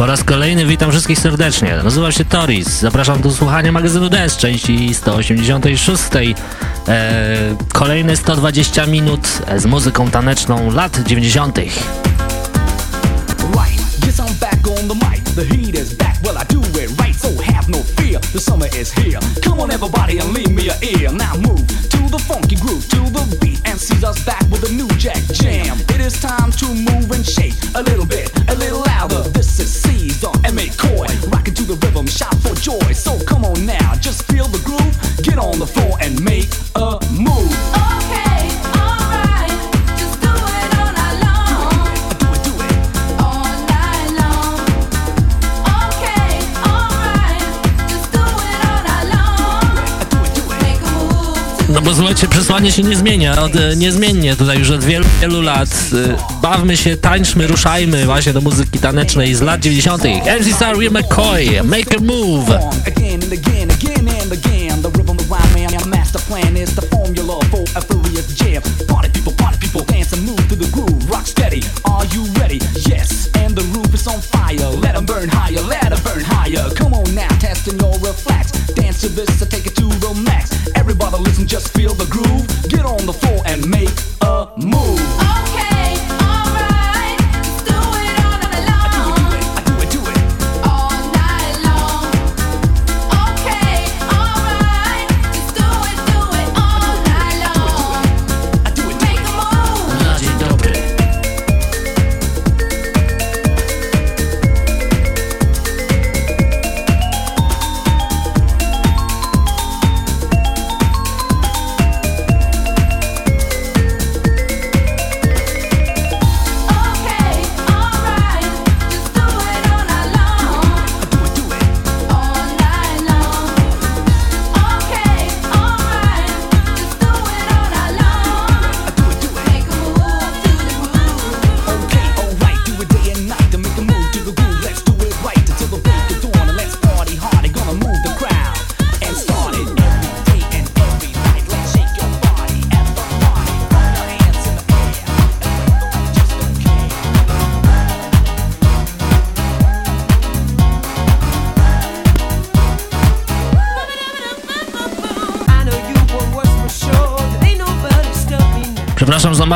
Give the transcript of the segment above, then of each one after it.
Po raz kolejny witam wszystkich serdecznie. Nazywam się Toris. Zapraszam do słuchania magazynu Dance części 186. Eee, kolejne 120 minut z muzyką taneczną lat 90. The summer is here. Come on, everybody, and leave me a ear. Now move to the funky groove, to the beat, and us back with a new jack jam. It is time to move and shake a little bit, a little louder. This is And McCoy, rocking to the rhythm, shout for joy. So come on now, just feel the groove, get on the floor and make a move. No bo słuchajcie, przesłanie się nie zmienia, od, e, niezmiennie tutaj już od wielu, wielu lat. E, bawmy się, tańczmy, ruszajmy właśnie do muzyki tanecznej z lat 90. MC Star Will McCoy, Make a Move. Come on now, testing your reflex. Dance to this, I take it to the max. Everybody listen, just feel the groove. Get on the floor and make a move.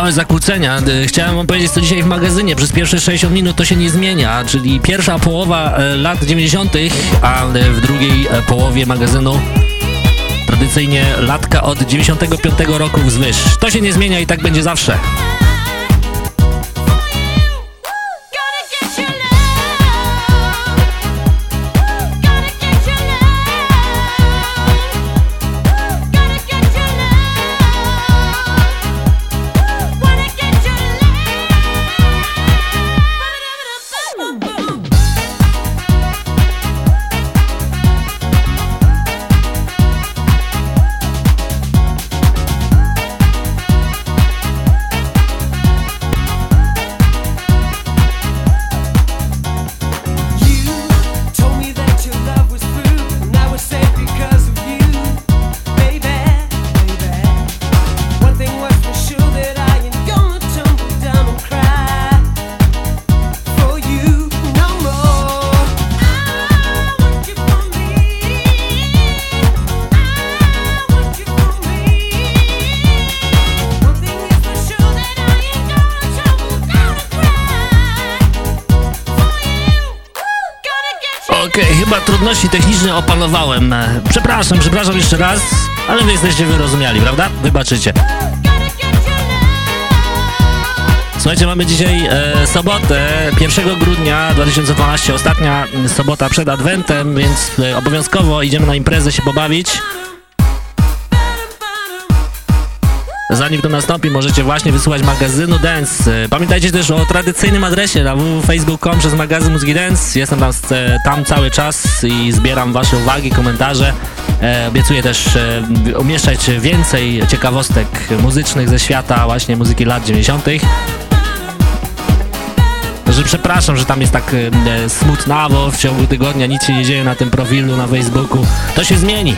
Małe zakłócenia. Chciałem wam powiedzieć, co dzisiaj w magazynie. Przez pierwsze 60 minut to się nie zmienia, czyli pierwsza połowa e, lat 90., a w drugiej e, połowie magazynu tradycyjnie latka od 95 roku wzwyż. To się nie zmienia i tak będzie zawsze. Opanowałem. Przepraszam, przepraszam jeszcze raz, ale wy jesteście wyrozumiali, prawda? Wybaczycie. Słuchajcie, mamy dzisiaj e, sobotę, 1 grudnia 2012, ostatnia sobota przed Adwentem, więc e, obowiązkowo idziemy na imprezę się pobawić. Zanim to nastąpi, możecie właśnie wysłuchać magazynu Dance. Pamiętajcie też o tradycyjnym adresie na www.facebook.com przez magazyn Muzyki Dance. Jestem tam, tam cały czas i zbieram wasze uwagi, komentarze. E, obiecuję też e, umieszczać więcej ciekawostek muzycznych ze świata właśnie muzyki lat 90 że przepraszam, że tam jest tak e, smutnawo w ciągu tygodnia, nic się nie dzieje na tym profilu na Facebooku. To się zmieni.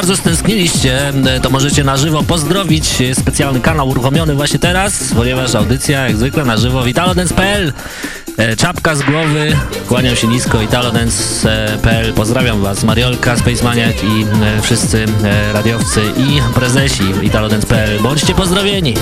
Bardzo stęskniliście, to możecie na żywo pozdrowić. Specjalny kanał uruchomiony właśnie teraz, ponieważ audycja jak zwykle na żywo italodance.pl e, Czapka z głowy, kłaniam się nisko, italodance.pl Pozdrawiam Was, Mariolka, Spacemaniak i e, wszyscy e, radiowcy i prezesi italodance.pl Bądźcie pozdrowieni!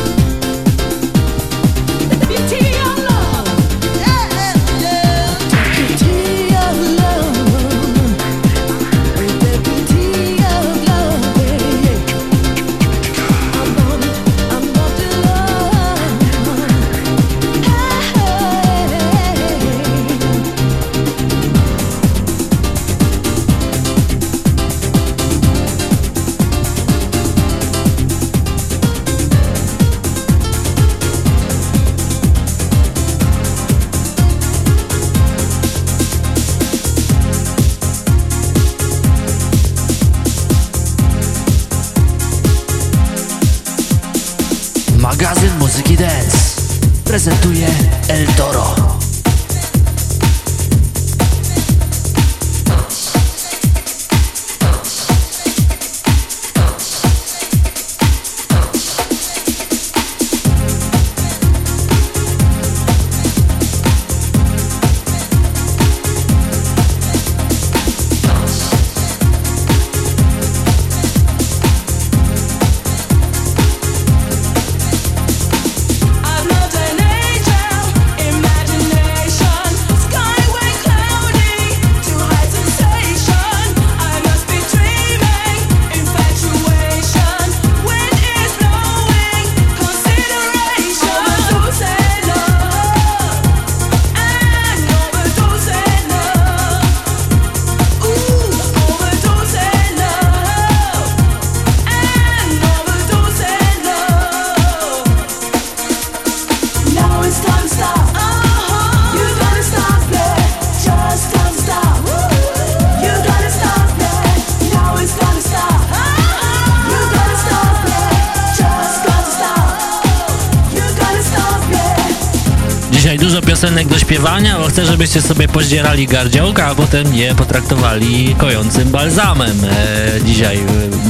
Bo chcę, żebyście sobie pozdzierali gardziołka, a potem je potraktowali kojącym balzamem e, dzisiaj,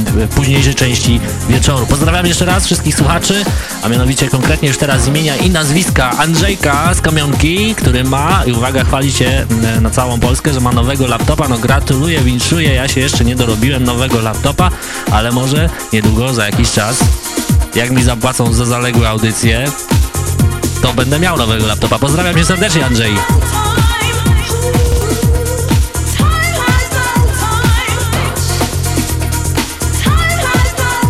w późniejszej części wieczoru. Pozdrawiam jeszcze raz wszystkich słuchaczy, a mianowicie konkretnie już teraz imienia i nazwiska Andrzejka z Kamionki, który ma, i uwaga, chwali się na całą Polskę, że ma nowego laptopa. No gratuluję, winszuję, ja się jeszcze nie dorobiłem nowego laptopa, ale może niedługo, za jakiś czas, jak mi zapłacą za zaległe audycje, to będę miał nowego laptopa. Pozdrawiam cię serdecznie, Andrzej.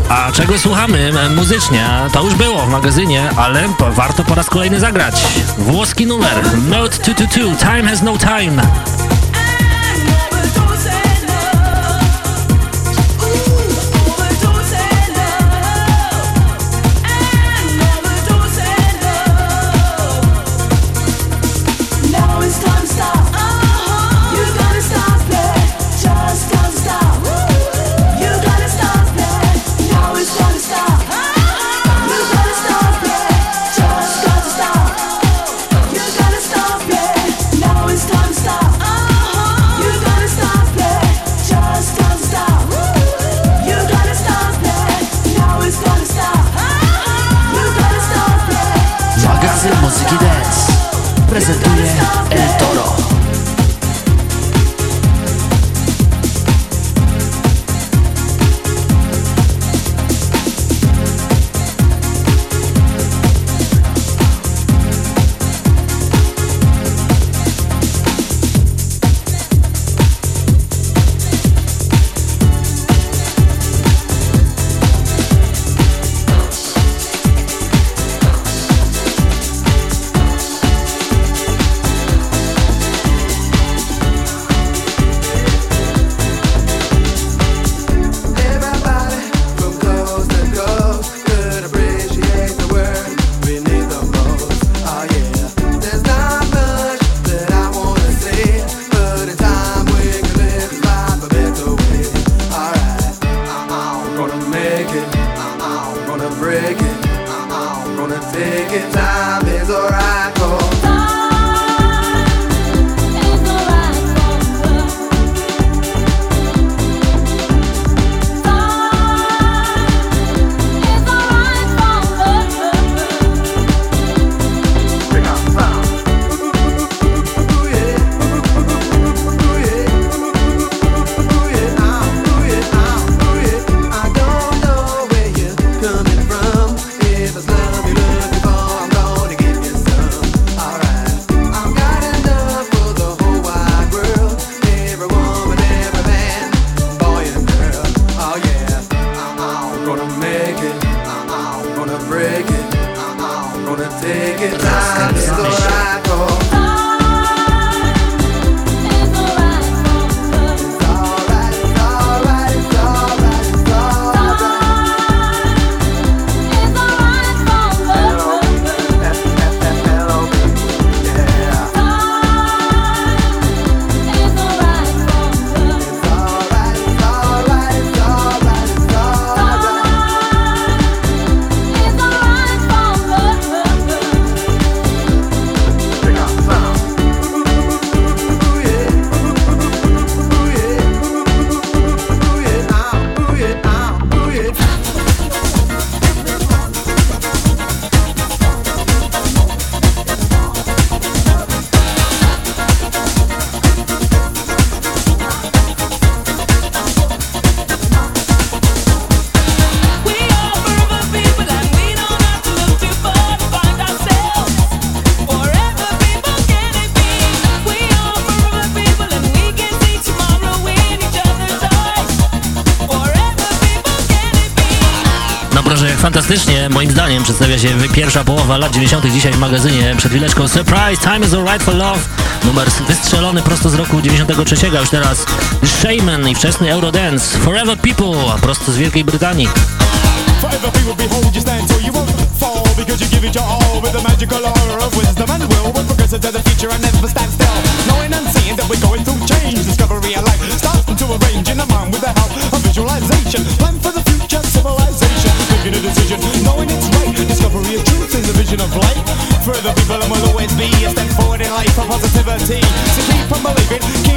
A czego słuchamy muzycznie? To już było w magazynie, ale warto po raz kolejny zagrać. Włoski numer Note 222 Time has no time. Się pierwsza połowa lat 90. dzisiaj w magazynie. Przed chwileczką Surprise, Time is Alright for Love. Numer wystrzelony prosto z roku 93, a już teraz Shaman i wczesny Eurodance. Forever People, prosto z Wielkiej Brytanii. Forever people behold you stand so you won't fall Because you give it your all with the magical aura of wisdom and will progressive to the future and never stand still Knowing and seeing that we're going through change So keep on believing.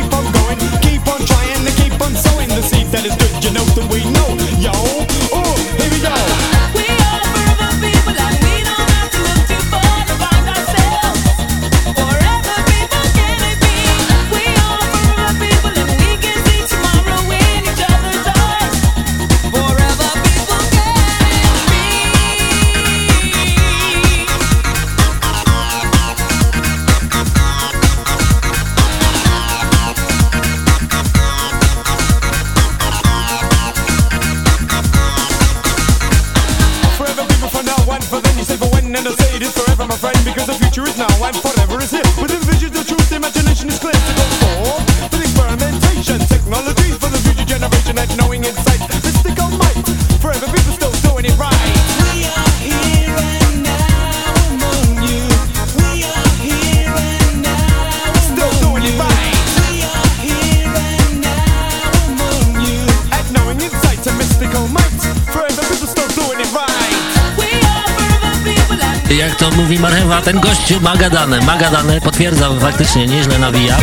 Ten gość ma gadane, ma gadane, potwierdzam, faktycznie nieźle nawija.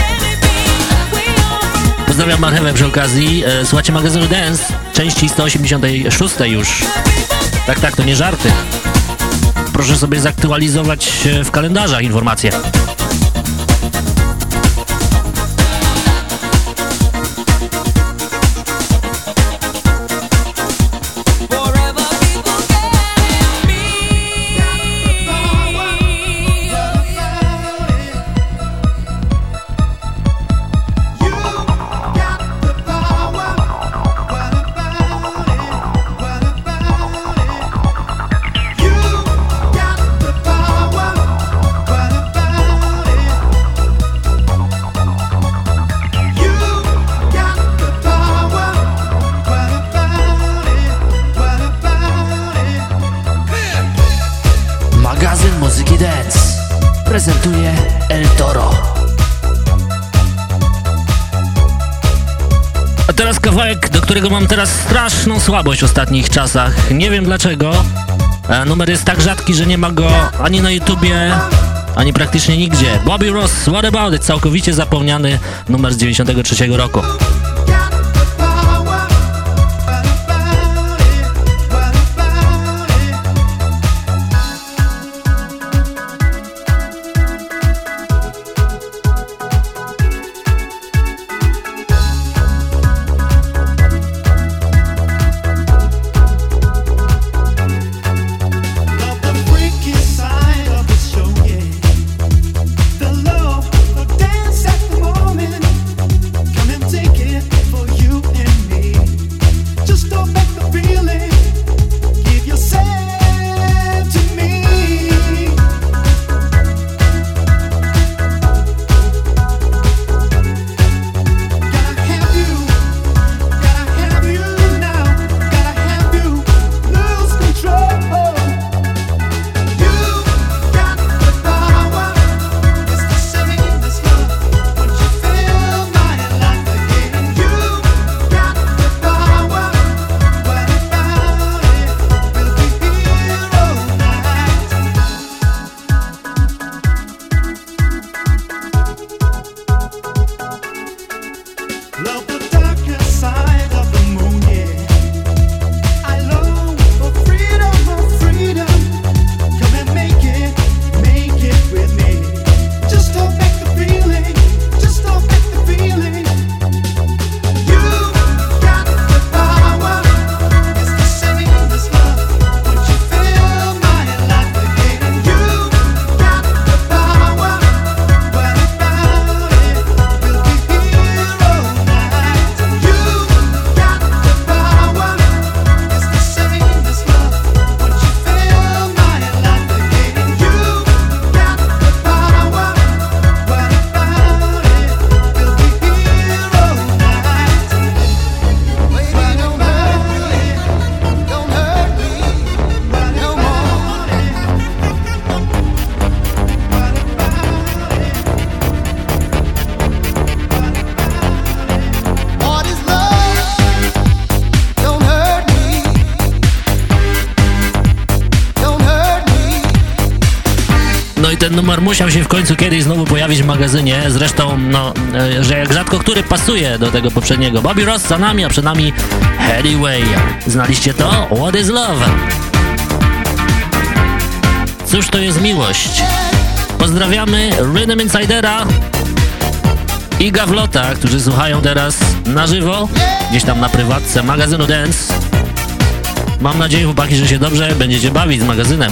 Pozdrawiam Marchewę przy okazji. E, słuchajcie magazynu Dance, części 186 już. Tak, tak, to nie żarty. Proszę sobie zaktualizować w kalendarzach informacje. Straszną słabość w ostatnich czasach. Nie wiem dlaczego. E, numer jest tak rzadki, że nie ma go ani na YouTubie, ani praktycznie nigdzie. Bobby Ross, What About It? Całkowicie zapomniany numer z 93 roku. Musiał się w końcu kiedyś znowu pojawić w magazynie. Zresztą, no, e, że jak rzadko który pasuje do tego poprzedniego. Bobby Ross za nami, a przed nami Way. Znaliście to? What is Love? Cóż to jest miłość? Pozdrawiamy Rhythm Insidera i Gawlota, którzy słuchają teraz na żywo, gdzieś tam na prywatce magazynu Dance. Mam nadzieję, chłopaki, że się dobrze będziecie bawić z magazynem.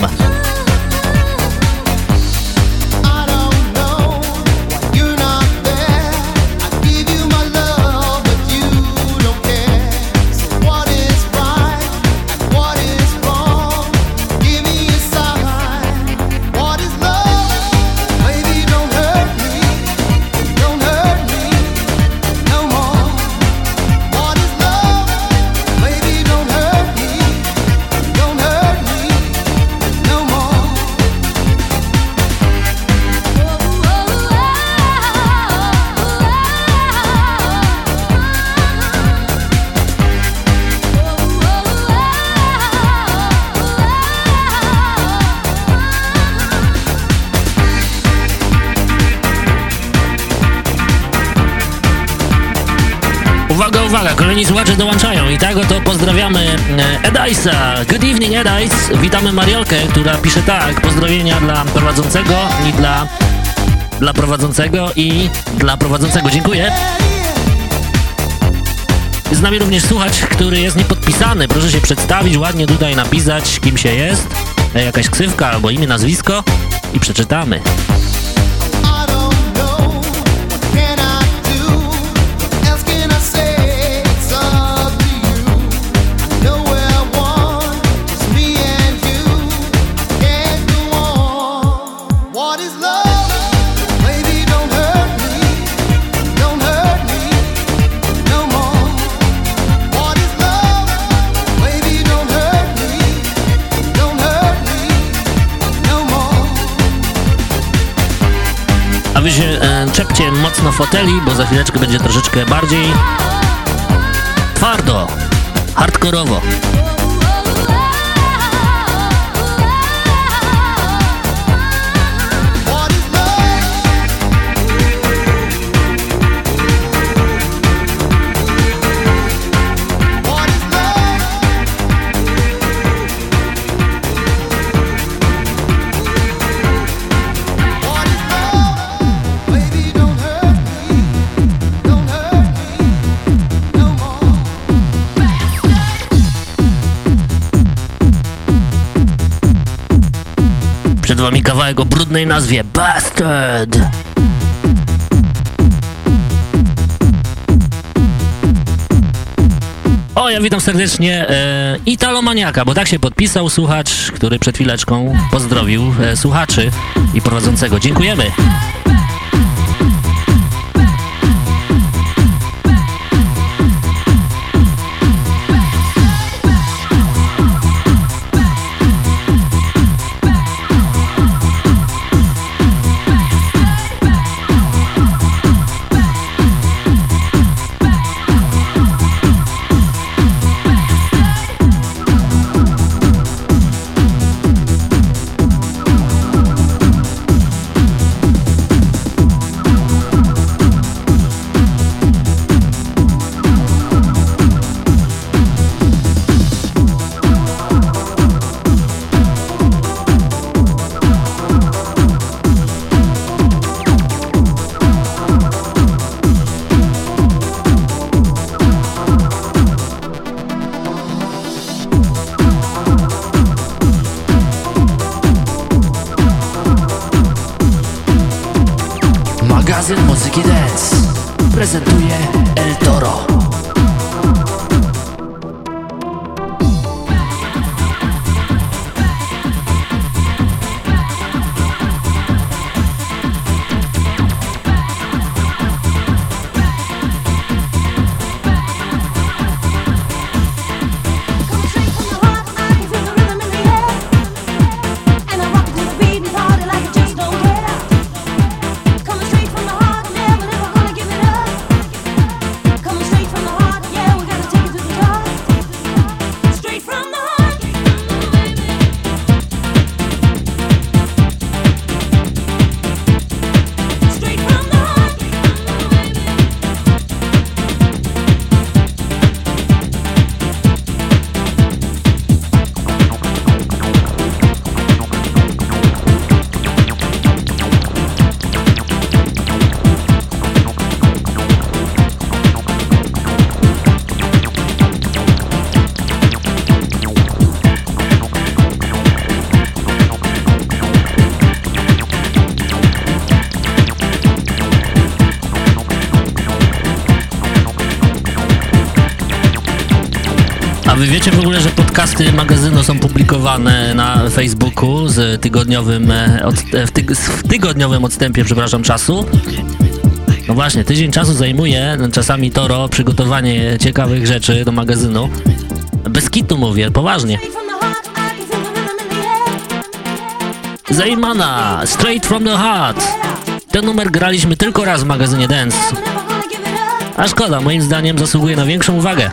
I tak oto pozdrawiamy e, Edajsa. Good evening Edajs. Witamy Mariolkę, która pisze tak, pozdrowienia dla prowadzącego i dla, dla prowadzącego i dla prowadzącego. Dziękuję. Z nami również słuchacz, który jest niepodpisany. Proszę się przedstawić, ładnie tutaj napisać, kim się jest, e, jakaś ksywka albo imię, nazwisko i przeczytamy. Czepcie mocno foteli, bo za chwileczkę będzie troszeczkę bardziej twardo, hardkorowo. Wami kawałek o brudnej nazwie Bastard. O, ja witam serdecznie e, Italomaniaka, bo tak się podpisał słuchacz, który przed chwileczką pozdrowił e, słuchaczy i prowadzącego. Dziękujemy. Magazynu są publikowane na Facebooku z tygodniowym, e, od, e, w, tyg w tygodniowym odstępie, przepraszam, czasu? No właśnie, tydzień czasu zajmuje czasami Toro przygotowanie ciekawych rzeczy do magazynu. Bez kitu mówię, poważnie. Zaimana, Straight from the Heart. Ten numer graliśmy tylko raz w magazynie Dance. A szkoda, moim zdaniem zasługuje na większą uwagę.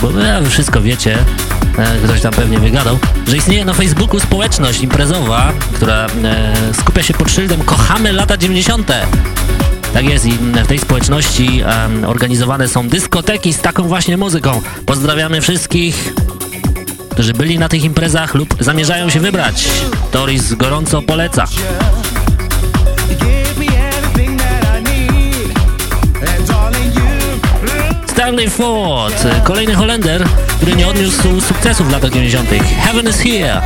Bo e, wszystko wiecie, e, ktoś tam pewnie wygadał, że istnieje na Facebooku społeczność imprezowa, która e, skupia się pod szyldem Kochamy lata 90. Tak jest i w tej społeczności organizowane są dyskoteki z taką właśnie muzyką. Pozdrawiamy wszystkich, którzy byli na tych imprezach lub zamierzają się wybrać. Toris gorąco poleca. Stanley Ford, kolejny Holender, który nie odniósł sukcesu w latach 90. Heaven is here.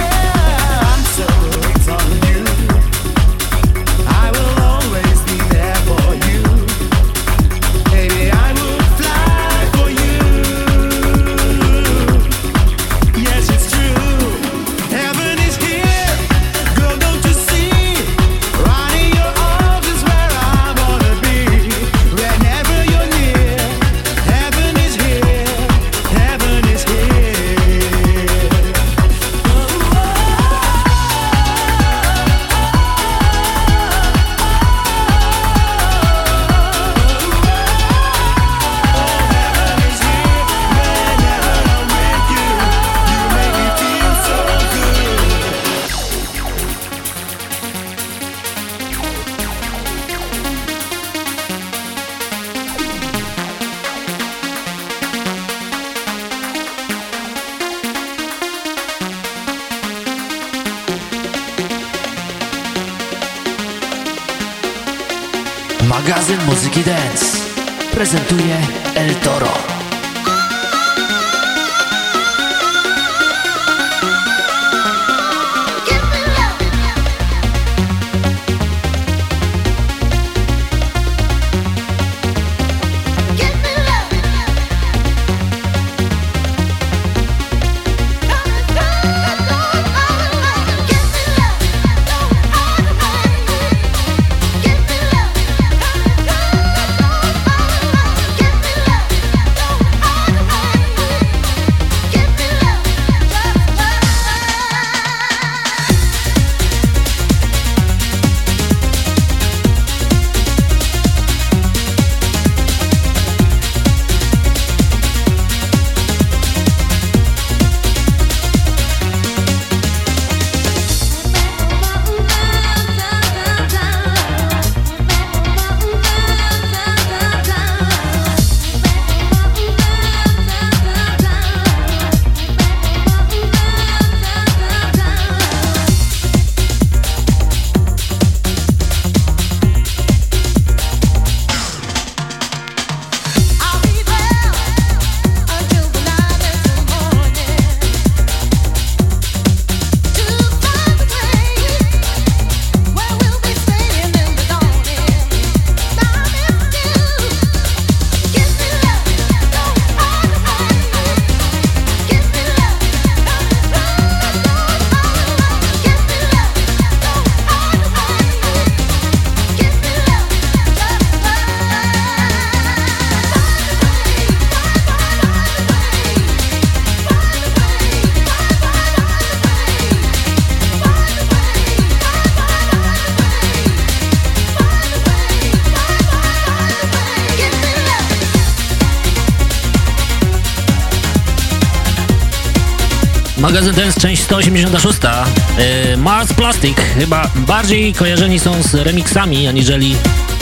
Magazyn Dance, część 186. E, Mars Plastic chyba bardziej kojarzeni są z remixami, aniżeli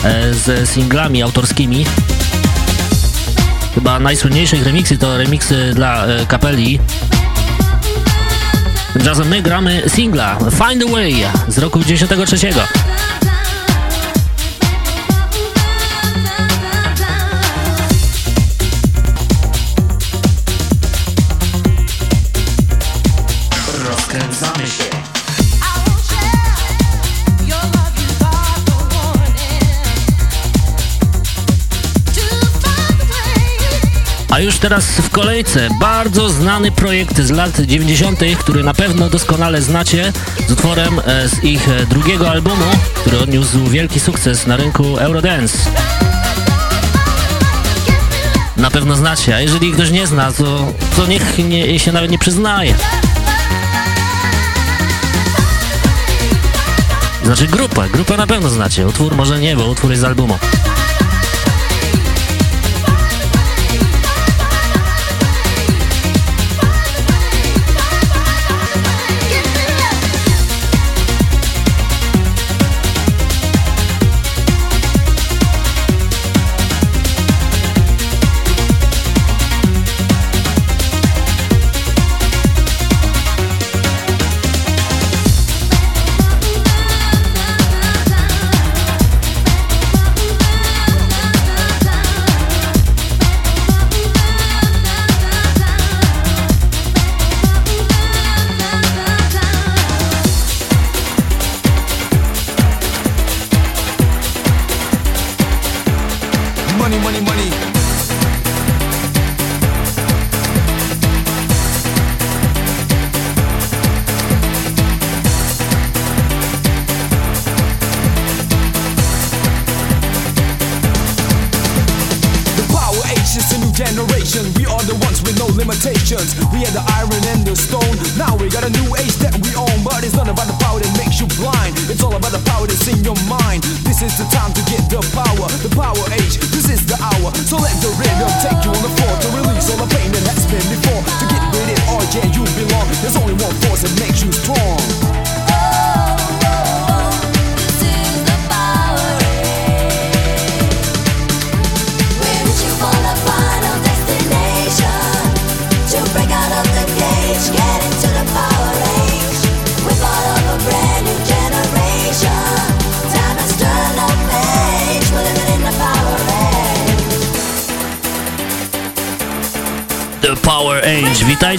e, z singlami autorskimi. Chyba najsłynniejszych remixy to remixy dla e, kapeli. Tymczasem my gramy singla Find a Way z roku 93. już teraz w kolejce bardzo znany projekt z lat 90., który na pewno doskonale znacie, z utworem e, z ich e, drugiego albumu, który odniósł wielki sukces na rynku Eurodance. Na pewno znacie, a jeżeli ktoś nie zna, to, to niech nie, się nawet nie przyznaje. Znaczy grupę, grupę na pewno znacie, utwór może nie, bo utwór jest z albumu.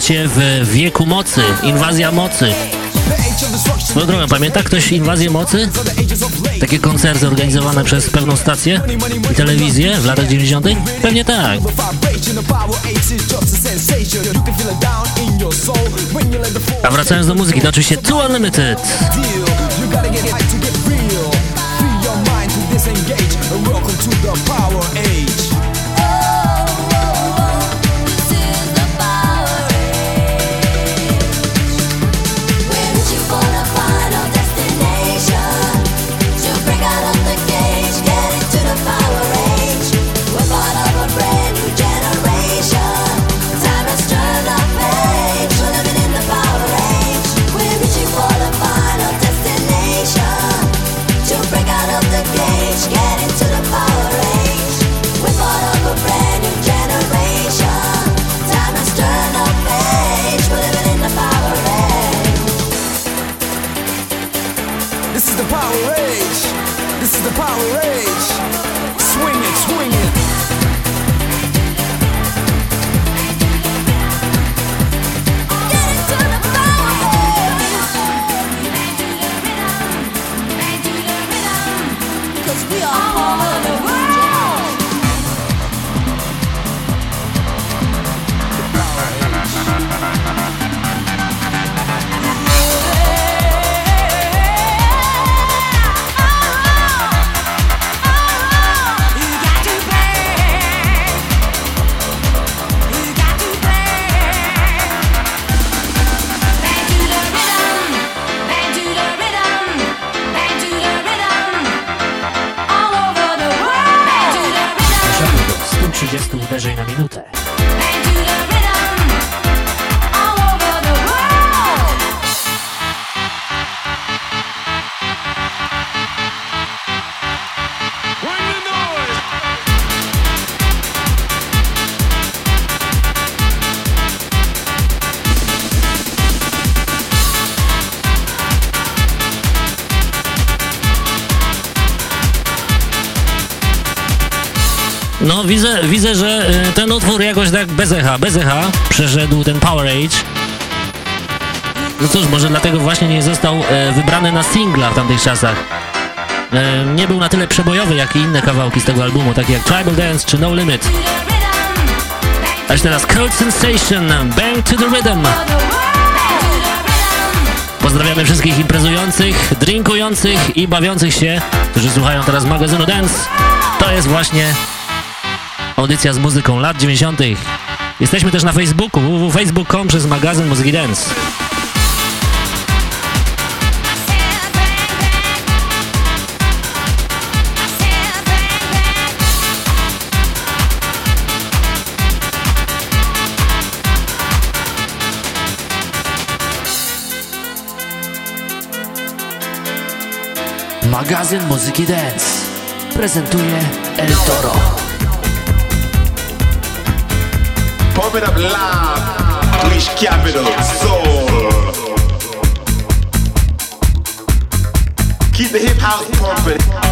W wieku mocy, inwazja mocy. Swoją drogą, pamięta ktoś inwazję mocy? Takie koncerty organizowane przez pewną stację i telewizję w latach 90. Pewnie tak. A wracając do muzyki, to oczywiście Too Unlimited. Welcome to the power age. Uderzeń utwór jakoś tak bez echa, bez echa przeszedł ten Power Age. No cóż, może dlatego właśnie nie został e, wybrany na singla w tamtych czasach. E, nie był na tyle przebojowy, jak i inne kawałki z tego albumu, takie jak Tribal Dance czy No Limit. A już teraz Cold Sensation, Bang to the Rhythm. Pozdrawiamy wszystkich imprezujących, drinkujących i bawiących się, którzy słuchają teraz magazynu Dance. To jest właśnie audycja z muzyką lat 90. Jesteśmy też na Facebooku www.facebook.com przez magazyn Muzyki Dance. Magazyn Muzyki Dance prezentuje El Toro. Pump up live, Unleash Capital, Soul. Keep the hip house pumping.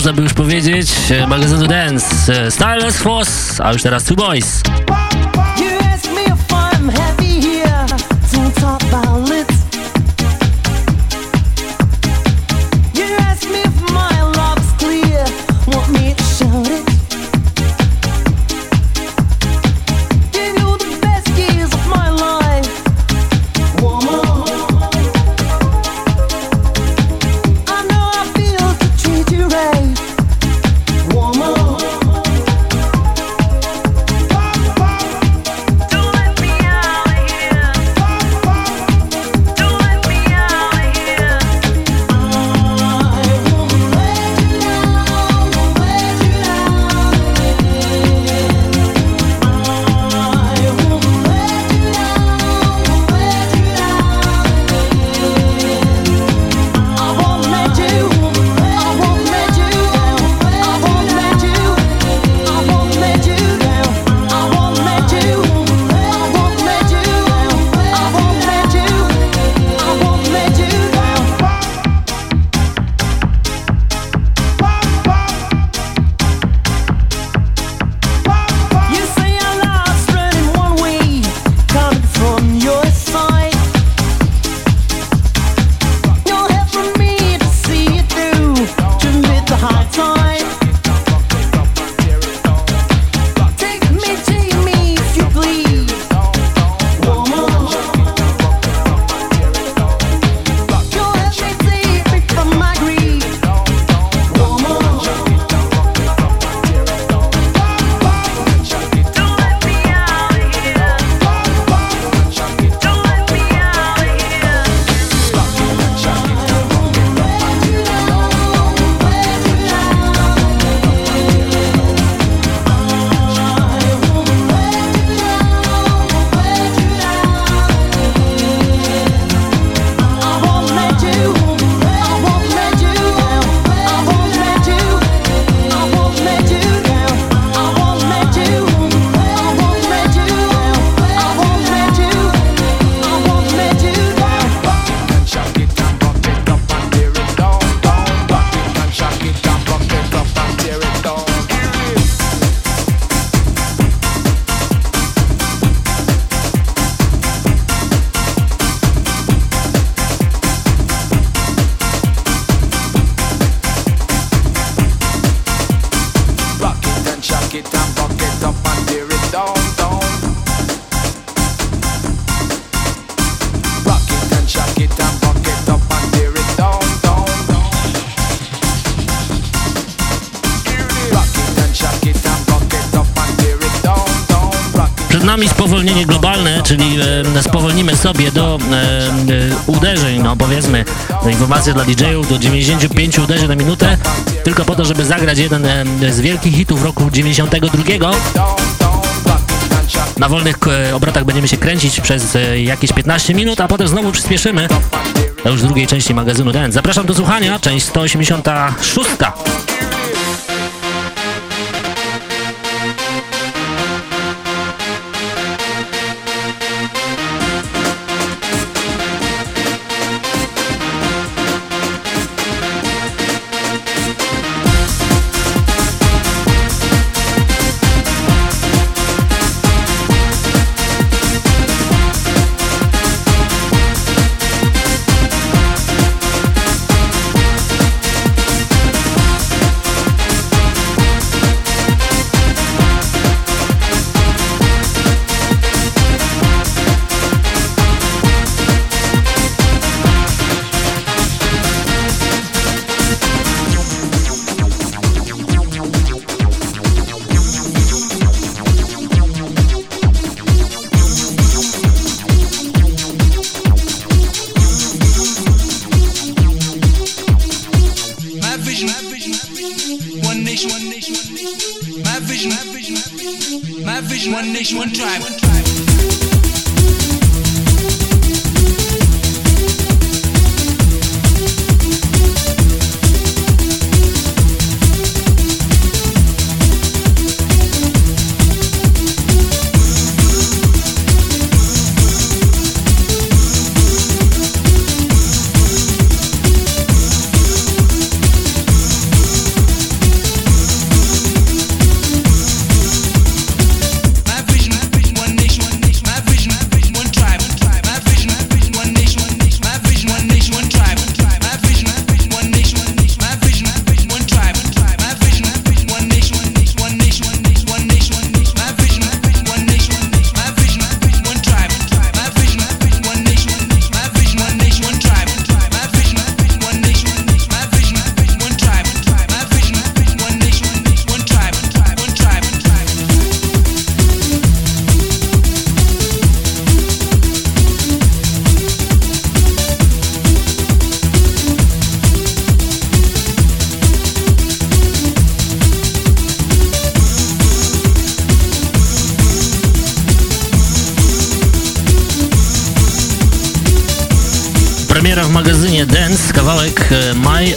Można by już powiedzieć, e, magazynu Dance. E, Styleless Force, a już teraz Two Boys. Nami spowolnienie globalne, czyli e, spowolnimy sobie do e, e, uderzeń, no powiedzmy, informacja dla DJ-ów do 95 uderzeń na minutę, tylko po to, żeby zagrać jeden e, z wielkich hitów roku 92. Na wolnych e, obrotach będziemy się kręcić przez jakieś 15 minut, a potem znowu przyspieszymy już drugiej części magazynu Dance. Zapraszam do słuchania, część 186.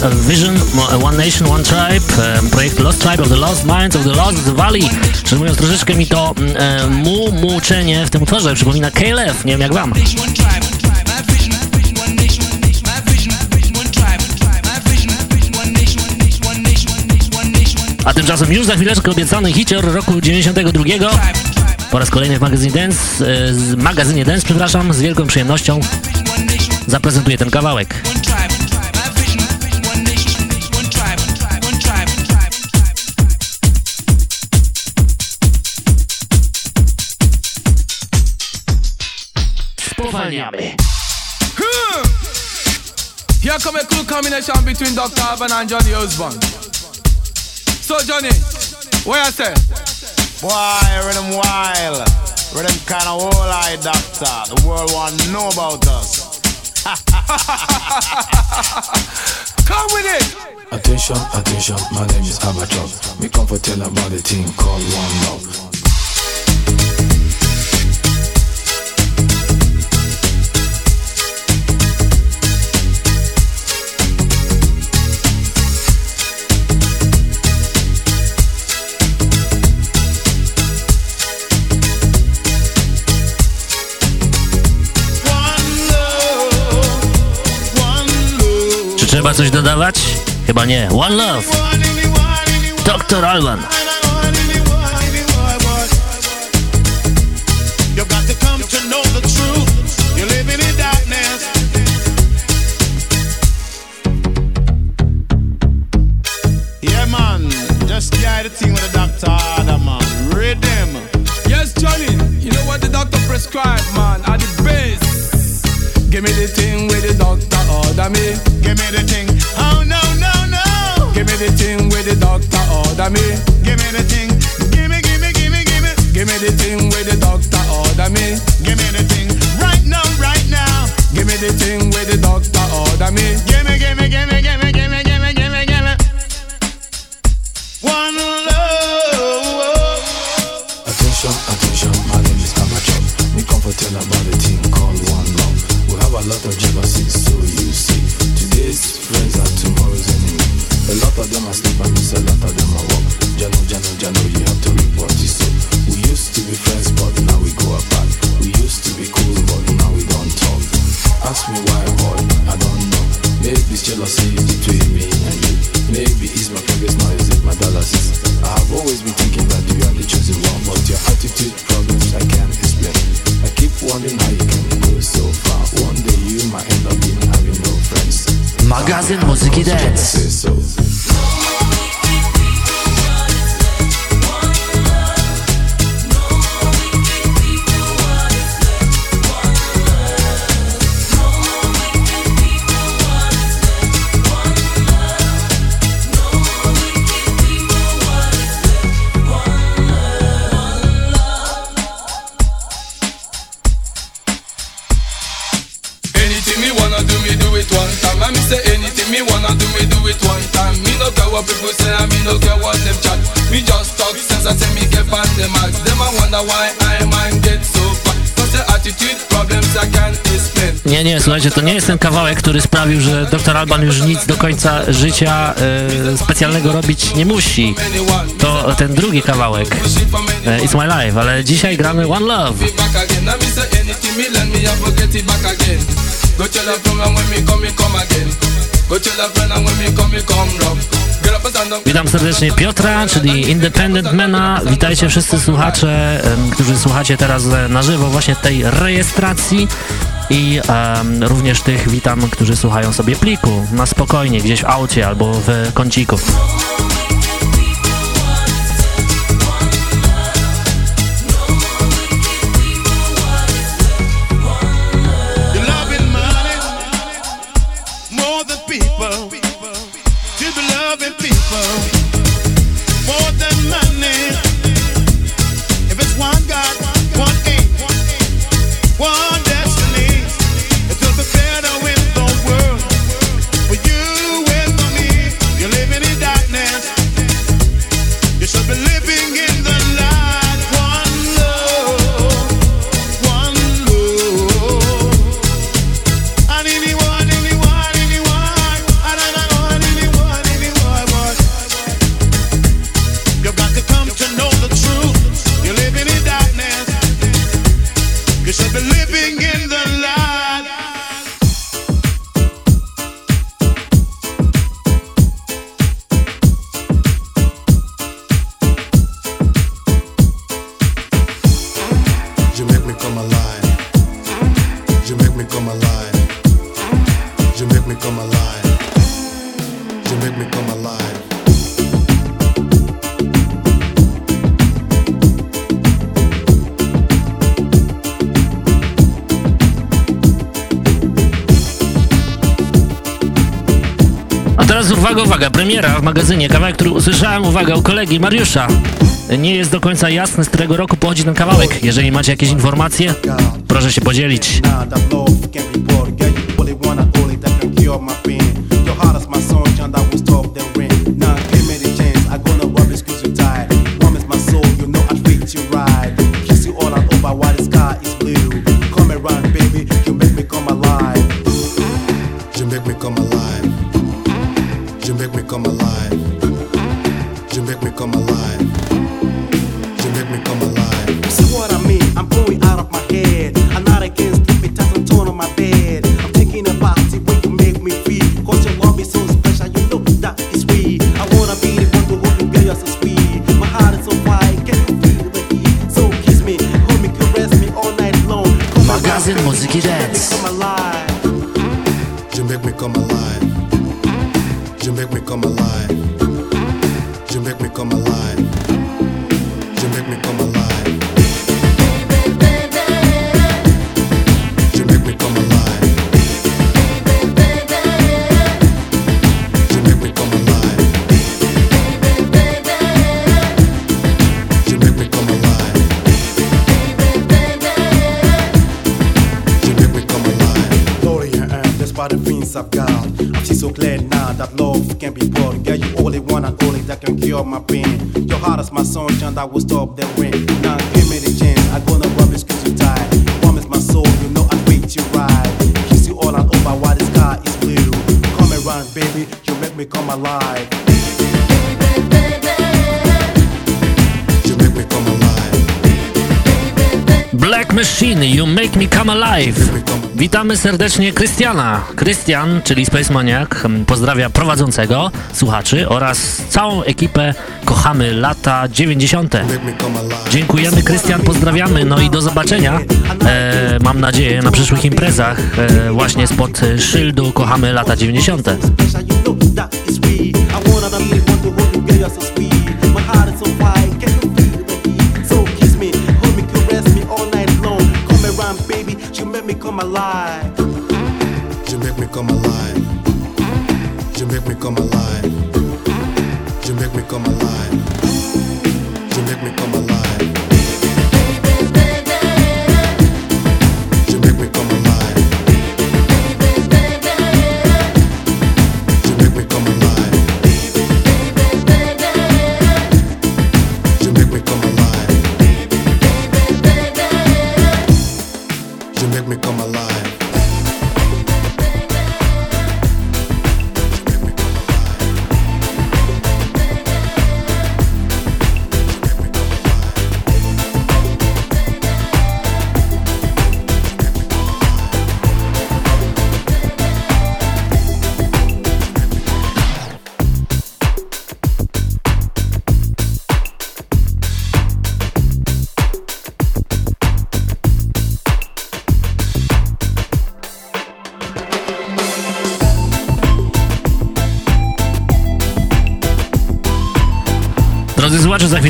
One Nation, One Tribe, e, projekt Lost Tribe of the Lost Minds of the Lost Valley. Szczerze mówiąc, troszeczkę mi to mm, e, mu, muczenie w tym utworze przypomina KLF, nie wiem jak wam. A tymczasem już za chwileczkę obiecany hicior roku 92 po raz kolejny w magazynie Dance, e, z magazynie Dance, przepraszam, z wielką przyjemnością zaprezentuję ten kawałek. Zwalniamy. Here come a cool combination between Dr. Alban and Johnny Osborne. So Johnny, what I say? Boy, rhythm wild. Rhythm kind of whole eye doctor. The world want to know about us. Come with it. Attention, attention, my name is Abatrop. Me come for tell about the team called One Love. Trzeba coś dodawać? Chyba nie. One Love. Dr. Alban. Just the thing with the doctor, man. Rhythm. Yes, Johnny. You know what the doctor prescribed, man? The best. Give me the thing with the order me. Give me the thing. Oh no no no. Give me the thing where the doctor order me. Give me the thing. Give me, give me, give me, give me. Give me the thing where the doctor order me. Give me the thing. Right now, right now. Give me the thing where the doctor order me. Give me, give me, give me, give me, give me, give me, give me, give me. One love. Attention, attention, my name is Abachop. Me come for tell about the thing called one love. We have a lot of jealousy, Lot them are sleep and miss a lot of them are walk. Jano, Jano, Jano, you have to report this so. We used to be friends, but now we go apart. We used to be cool, but now we don't talk. Ask me why, boy, I don't know. Maybe it's jealousy between me and you. Maybe it's my progress, now is it my dollars? I have always been thinking that you are the chosen one, but your attitude problems I can't explain. I keep wondering how you can go so far. One day you might end up being having no friends. Magazyn muzyki dance. Nie, słuchajcie, to nie jest ten kawałek, który sprawił, że dr Alban już nic do końca życia e, specjalnego robić nie musi. To ten drugi kawałek, e, It's My Life, ale dzisiaj gramy One Love. Go tell a friend when me come, me come again. Go tell a friend when me come, me come rough. Witam serdecznie Piotra, czyli Independent Mena. Witajcie wszyscy słuchacze, którzy słuchacie teraz na żywo właśnie tej rejestracji. I em, również tych witam, którzy słuchają sobie pliku na spokojnie, gdzieś w aucie albo w kąciku. Premiera w magazynie, kawałek, który usłyszałem, uwaga, u kolegi Mariusza. Nie jest do końca jasne, z którego roku pochodzi ten kawałek. Jeżeli macie jakieś informacje, proszę się podzielić. Live. Witamy serdecznie Krystiana. Krystian, czyli Space Maniac, hmm, pozdrawia prowadzącego, słuchaczy oraz całą ekipę Kochamy lata 90. Dziękujemy Krystian, pozdrawiamy, no i do zobaczenia, e, mam nadzieję, na przyszłych imprezach e, właśnie spod szyldu Kochamy lata 90. me come alive. You make me come alive. You make me come alive. You make me come alive. You make me come alive.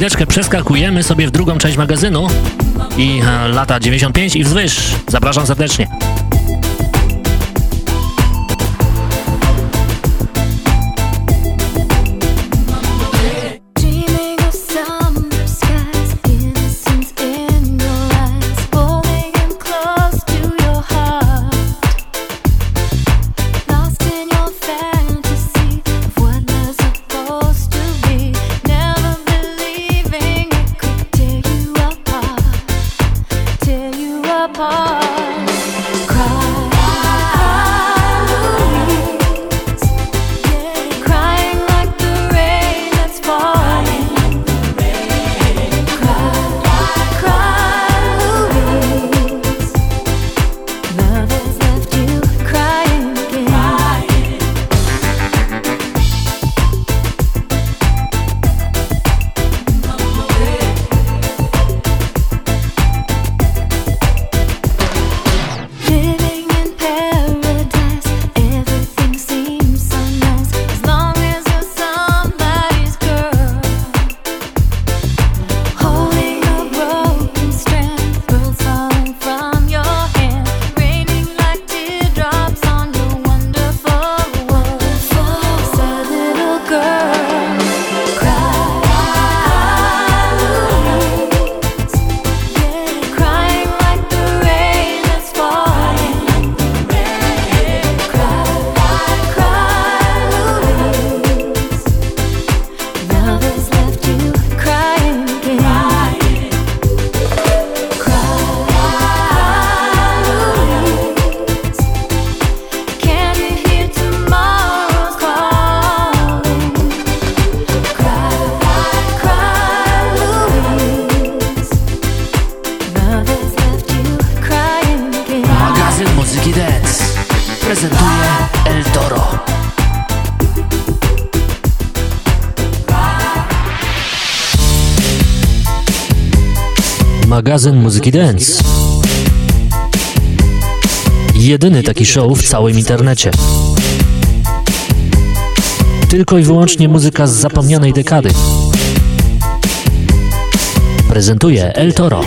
chwileczkę przeskakujemy sobie w drugą część magazynu i e, lata 95 i wzwyż. Zapraszam serdecznie. magazyn muzyki dance. Jedyny taki show w całym internecie. Tylko i wyłącznie muzyka z zapomnianej dekady. Prezentuje El Toro.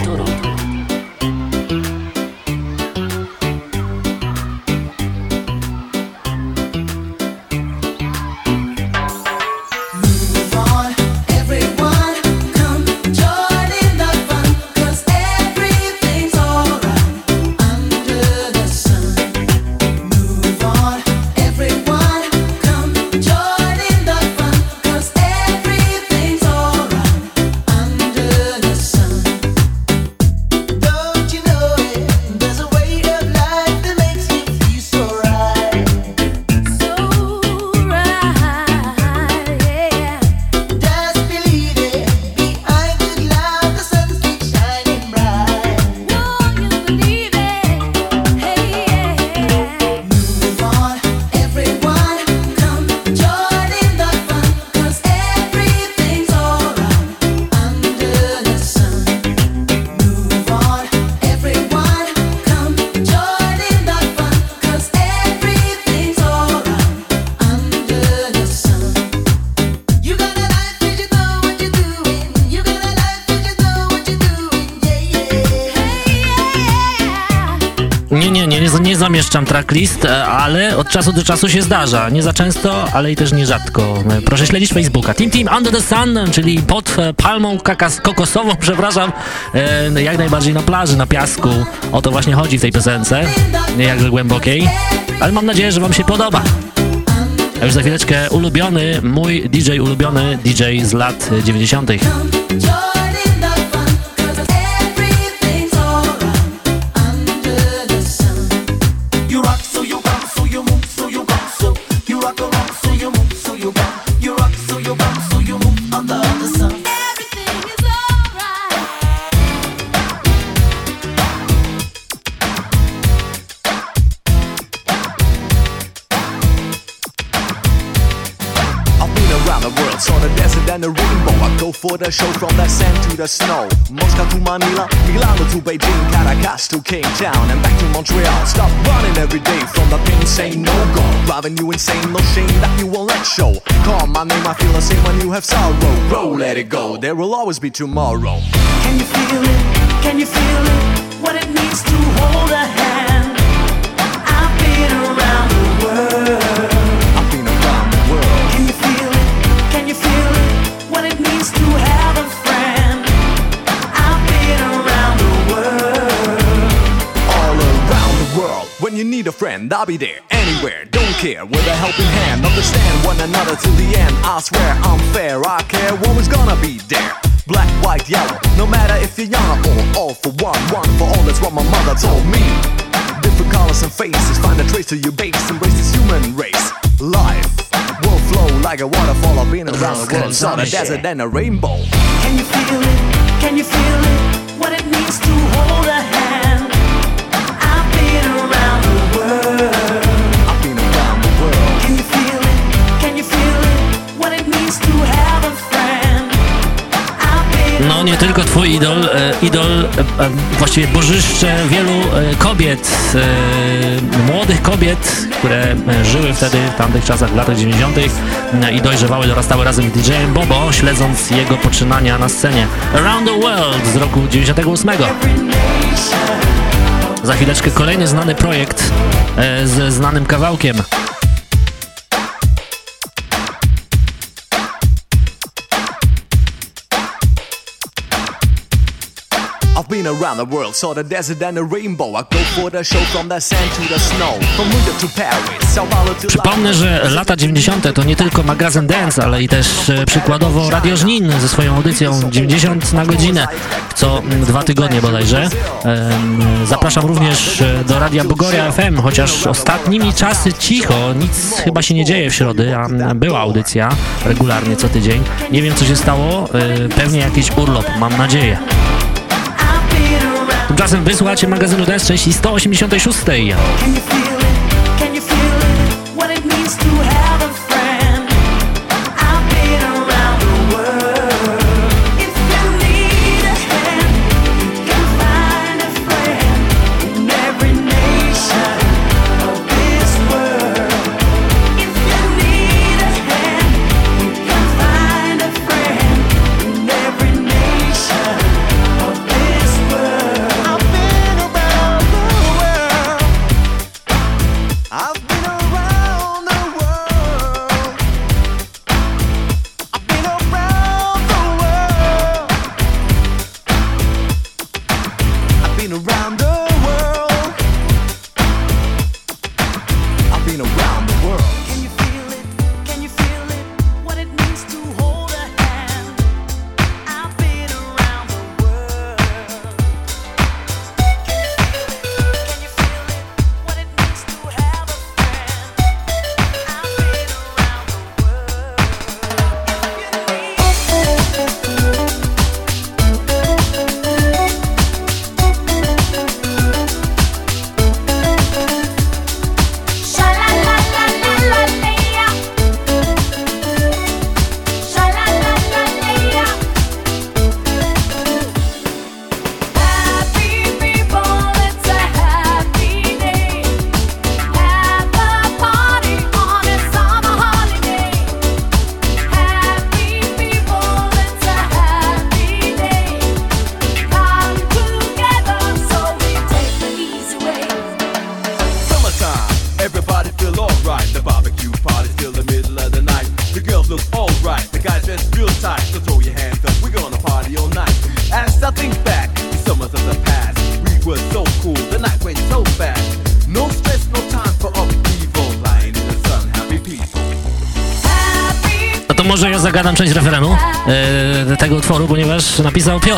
Tracklist, e, ale od czasu do czasu się zdarza. Nie za często, ale i też nierzadko. E, Proszę śledzić Facebooka. Team Team Under the Sun, czyli pod e, palmą kokosową, przepraszam, e, jak najbardziej na plaży, na piasku. O to właśnie chodzi w tej piosence, nie jakże głębokiej. Ale mam nadzieję, że wam się podoba. A już za chwileczkę ulubiony, mój DJ ulubiony DJ z lat 90. For the show from the sand to the snow. Moscow to Manila, Milano to Beijing, Caracas to Cape Town, and back to Montreal. Stop running every day from the pain, say no go. Driving you insane, no shame that you won't let show. Call my name, I feel the same when you have sorrow. Roll, let it go, there will always be tomorrow. Can you feel it? Can you feel it? What it means to hold a hand. Need a friend, I'll be there anywhere. Don't care with a helping hand. Understand one another till the end. I swear I'm fair. I care. Woman's gonna be there. Black, white, yellow. No matter if you're young or old. All for one, one for all. That's what my mother told me. Different colors and faces. Find a trace to your base. Embrace this human race. Life will flow like a waterfall. I've been around the world. Saw the desert and a rainbow. Can you feel it? Can you feel it? What it means to hold a hand. Nie tylko twój idol, e, idol, e, e, właściwie bożyszcze wielu kobiet, młodych kobiet, które żyły wtedy w tamtych czasach, w latach 90. e, i dojrzewały, dorastały razem z DJ-em Bobo, śledząc jego poczynania na scenie Around the World z roku 98. Za chwileczkę kolejny znany projekt ze znanym kawałkiem. Been around the world, saw the desert and the rainbow. I go for the show from the sand to the snow, from Rio to Paris, Sao Paulo to Przypomnę, że lata 90. to nie tylko magazyn Dance, ale i też e, przykładowo Radio Żnin ze swoją audycją 90 na godzinę co dwa tygodnie bodajże. Zapraszam również e, do Radia Bogoria FM, chociaż ostatnimi czasy cicho, nic chyba się nie dzieje w środy, a była audycja regularnie co tydzień. Nie wiem co się stało, e, pewnie jakiś urlop, mam nadzieję. Tymczasem wysłuchacie magazynu Dance części 186.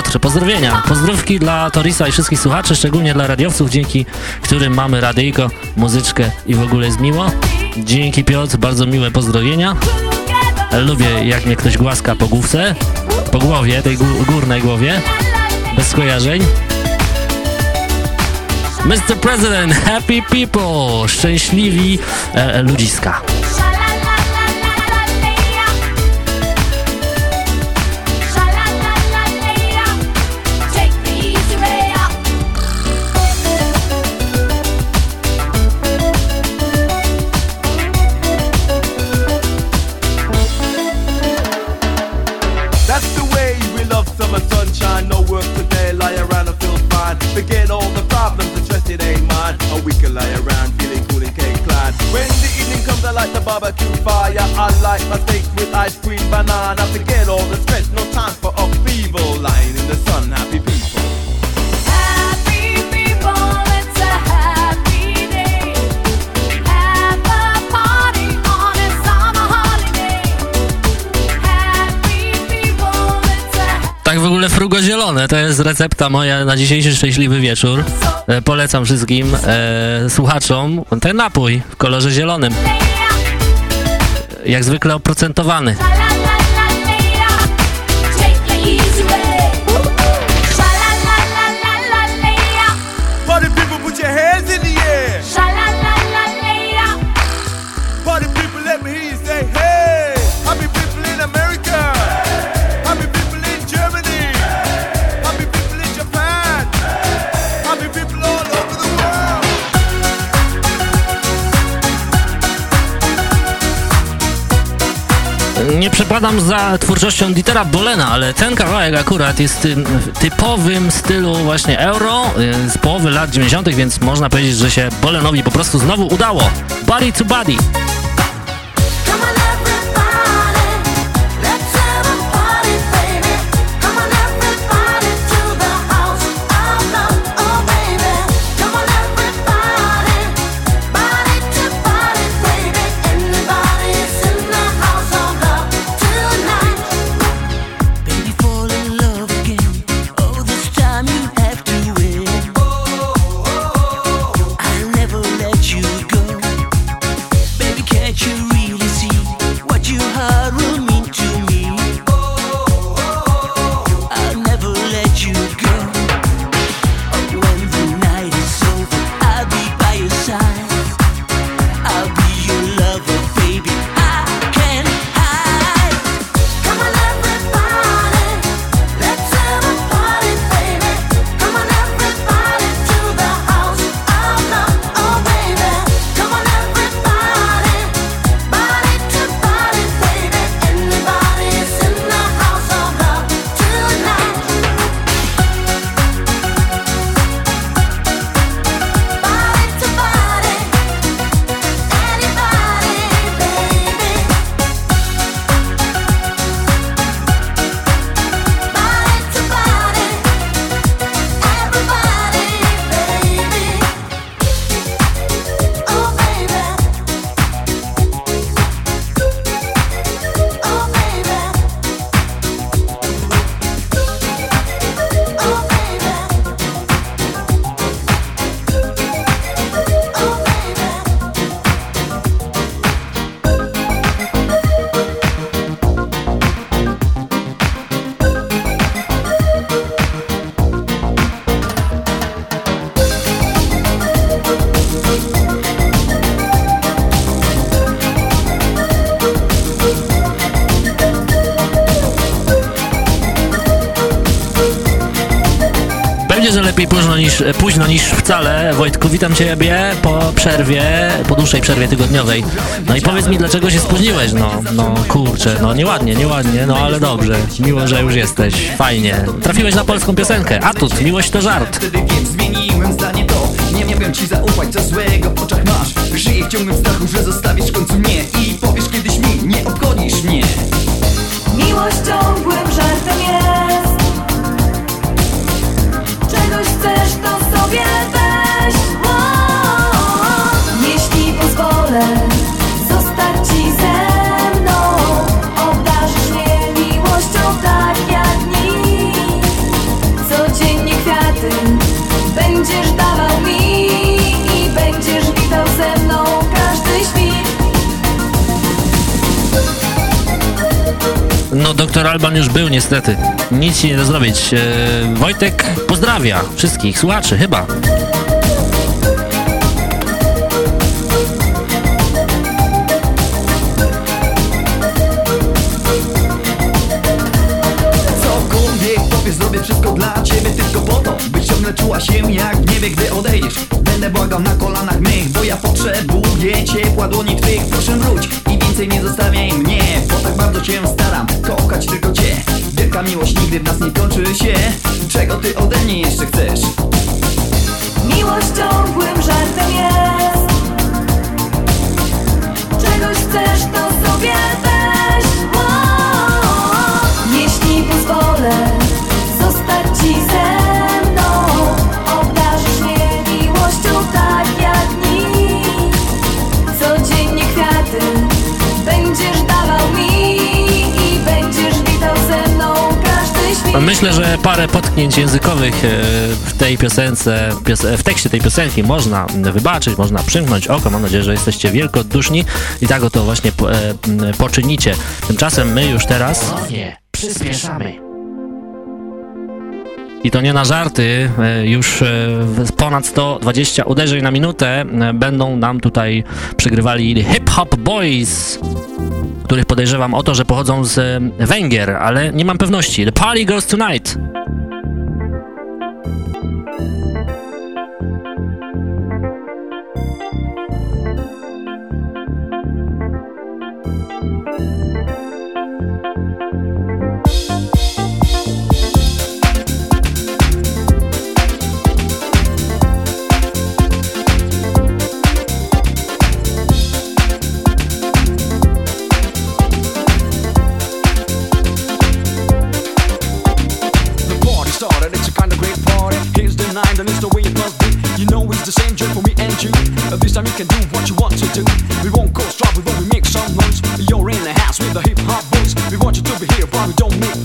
Piotr. Pozdrowienia. Pozdrówki dla Torisa i wszystkich słuchaczy, szczególnie dla radiowców, dzięki którym mamy radyjko, muzyczkę i w ogóle jest miło. Dzięki Piotr, bardzo miłe pozdrowienia. Lubię jak mnie ktoś głaska po główce, po głowie, tej gó- górnej głowie, bez skojarzeń. Mr. President, happy people, szczęśliwi e, e, ludziska. Forget all the problems, the stress it ain't mine. And we can lie around feeling cool and Cape Clyde. When the evening comes, I like the barbecue fire. I like my steak with ice cream, banana. Forget all the stress, no time for upheaval. Lying in the sun, ogóle frugo zielone, to jest recepta moja na dzisiejszy szczęśliwy wieczór. E, polecam wszystkim e, słuchaczom ten napój w kolorze zielonym. Jak zwykle oprocentowany. Przepadam za twórczością Dietera Bolena, ale ten kawałek akurat jest w typowym stylu właśnie euro y, z połowy lat 90., więc można powiedzieć, że się Bolenowi po prostu znowu udało. Body to body. Późno niż wcale. Wojtku, witam Ciebie po przerwie, po dłuższej przerwie tygodniowej. No i powiedz mi, dlaczego się spóźniłeś? No, no kurczę, no nieładnie, nieładnie, no ale dobrze. Miło, że już jesteś. Fajnie. Trafiłeś na polską piosenkę. Atut, miłość to żart. Wtedy zmieniłem zdanie to Nie miałem ci zaufać, co złego w oczach masz Żyję w ciągłym strachu, że zostawisz w końcu mnie I powiesz kiedyś mi, nie obchodzisz mnie Miłość ciągłym żartem jest to doktor Alban już był niestety. Nic się nie da zrobić. E, Wojtek pozdrawia wszystkich słuchaczy, chyba. Zrobię wszystko dla ciebie Tylko po to, byś ciągle czuła się jak w niebie, gdy odejdziesz Będę błagał na kolanach mych, bo ja potrzebuję ciepła dłoni twych Proszę wróć więcej nie zostawiaj mnie Bo tak bardzo cię staram, kochać tylko cię. Wielka miłość nigdy w nas nie kończy się. Czego ty ode mnie jeszcze chcesz? Miłość ciągłym żartem jest. Czegoś chcesz, to sobie Myślę, że parę potknięć językowych e, w tej piosence, pios- w tekście tej piosenki można wybaczyć, można przymknąć oko. Mam nadzieję, że jesteście wielkoduszni i tak oto właśnie e, poczynicie. Tymczasem my już teraz... Nie, przyspieszamy. I to nie na żarty, e, już e, ponad 120 uderzeń na minutę e, będą nam tutaj przygrywali Hip Hop Boys, których podejrzewam o to, że pochodzą z Węgier, ale nie mam pewności. The Party Goes Tonight. Can do what you want to do. We won't trouble when we make some noise. You're in the house with the hip hop boys. We want you to be here, but we don't make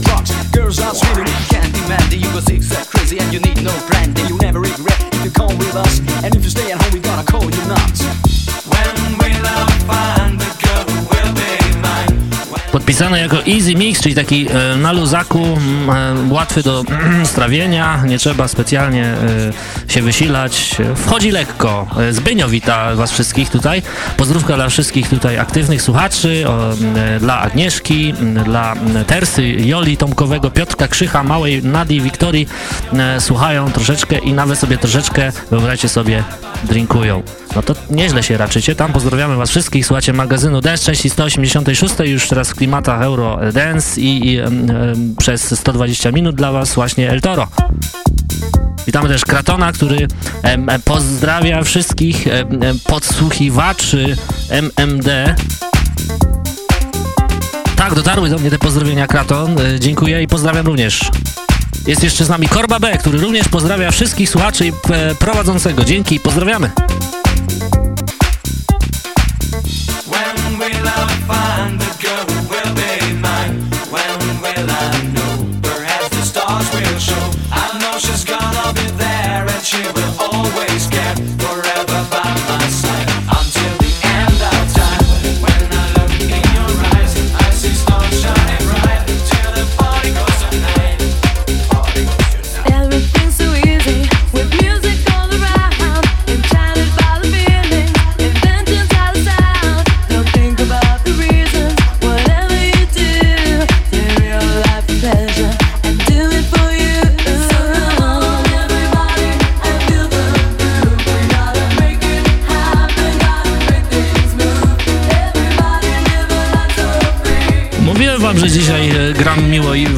drugs. Girls are screaming, Can't demand you go zigzag crazy and you need no branding you never regret if you come with us. And if you stay at home, we gonna call you nuts. Mine? Podpisane jako Easy Mix, czyli taki e, na luzaku, e, łatwy do strawienia, nie trzeba specjalnie e, się wysilać. Wchodzi lekko. E, Zbynio wita was wszystkich tutaj. Pozdrówka dla wszystkich tutaj aktywnych słuchaczy, o, e, dla Agnieszki, dla Tersy, Joli Tomkowego, Piotrka Krzycha, Małej Nadii, Wiktorii. E, Słuchają troszeczkę i nawet sobie troszeczkę, wyobraźcie sobie, drinkują. No to nieźle się raczycie. Tam pozdrawiamy was wszystkich. Słuchacie magazynu Dance części 186, już teraz w klimatach Euro Dance i, i em, em, przez 120 minut dla was właśnie El Toro. Witamy też Kratona, który em, pozdrawia wszystkich em, podsłuchiwaczy MMD. Tak, dotarły do mnie te pozdrowienia Kraton. E, Dziękuję i pozdrawiam również. Jest jeszcze z nami Korba B, który również pozdrawia wszystkich słuchaczy i e, prowadzącego. Dzięki i pozdrawiamy. There and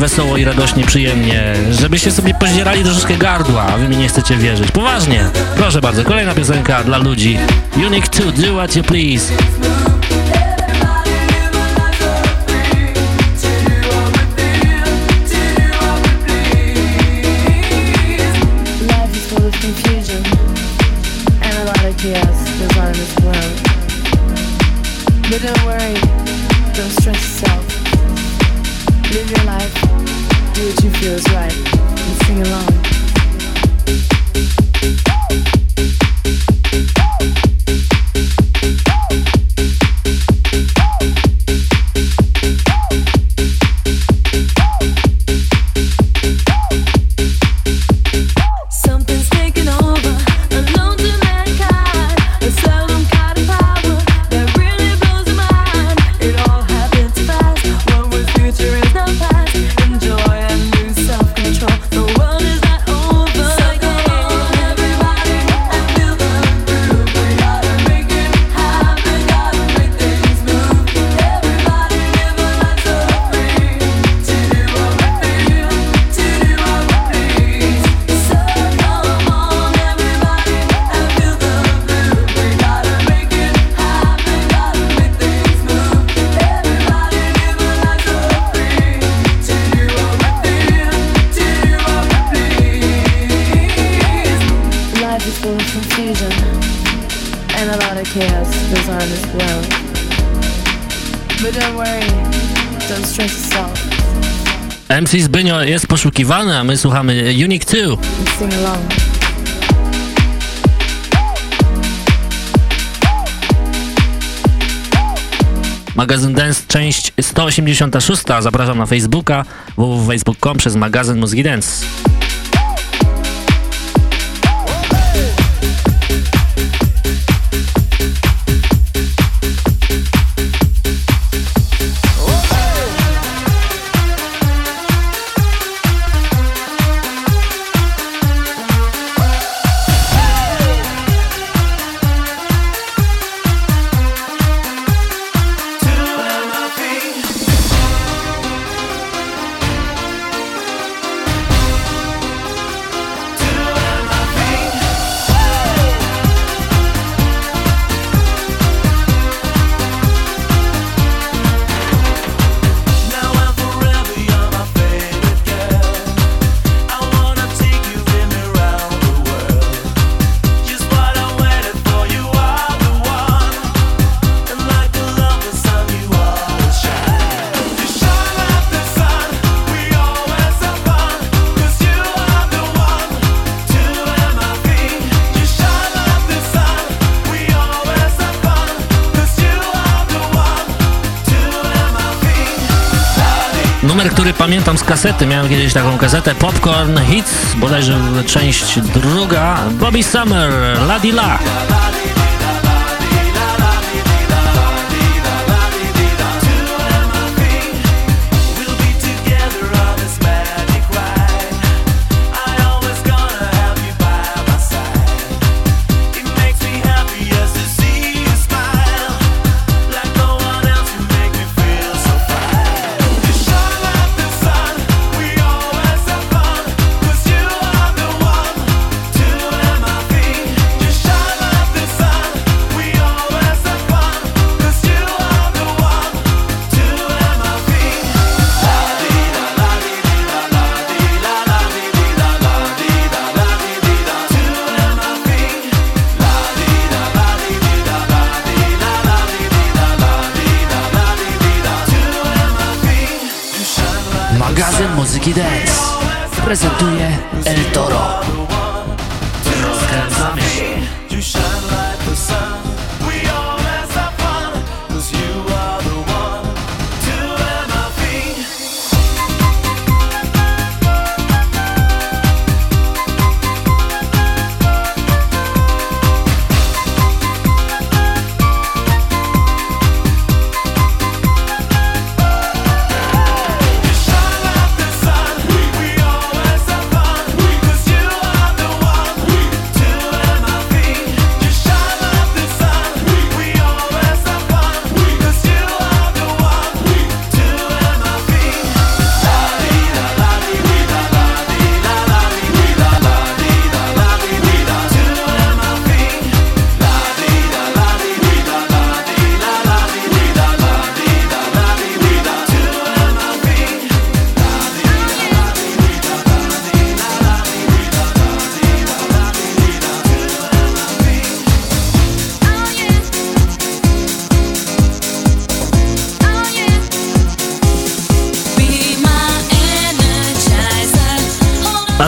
wesoło i radośnie, przyjemnie, żebyście sobie pozdzierali troszeczkę gardła, a wy mi nie chcecie wierzyć. Poważnie! Proszę bardzo, kolejna piosenka dla ludzi. Unique 2, do what you please. MC Zbynio jest poszukiwany, a my słuchamy Unique 2. Magazyn Dance, część 186. Zapraszam na Facebooka www.facebook.com przez magazyn Mózgi Dance. kasety. Miałem kiedyś taką kasetę Popcorn Hits, bodajże część druga. Bobby Summer, La Di La.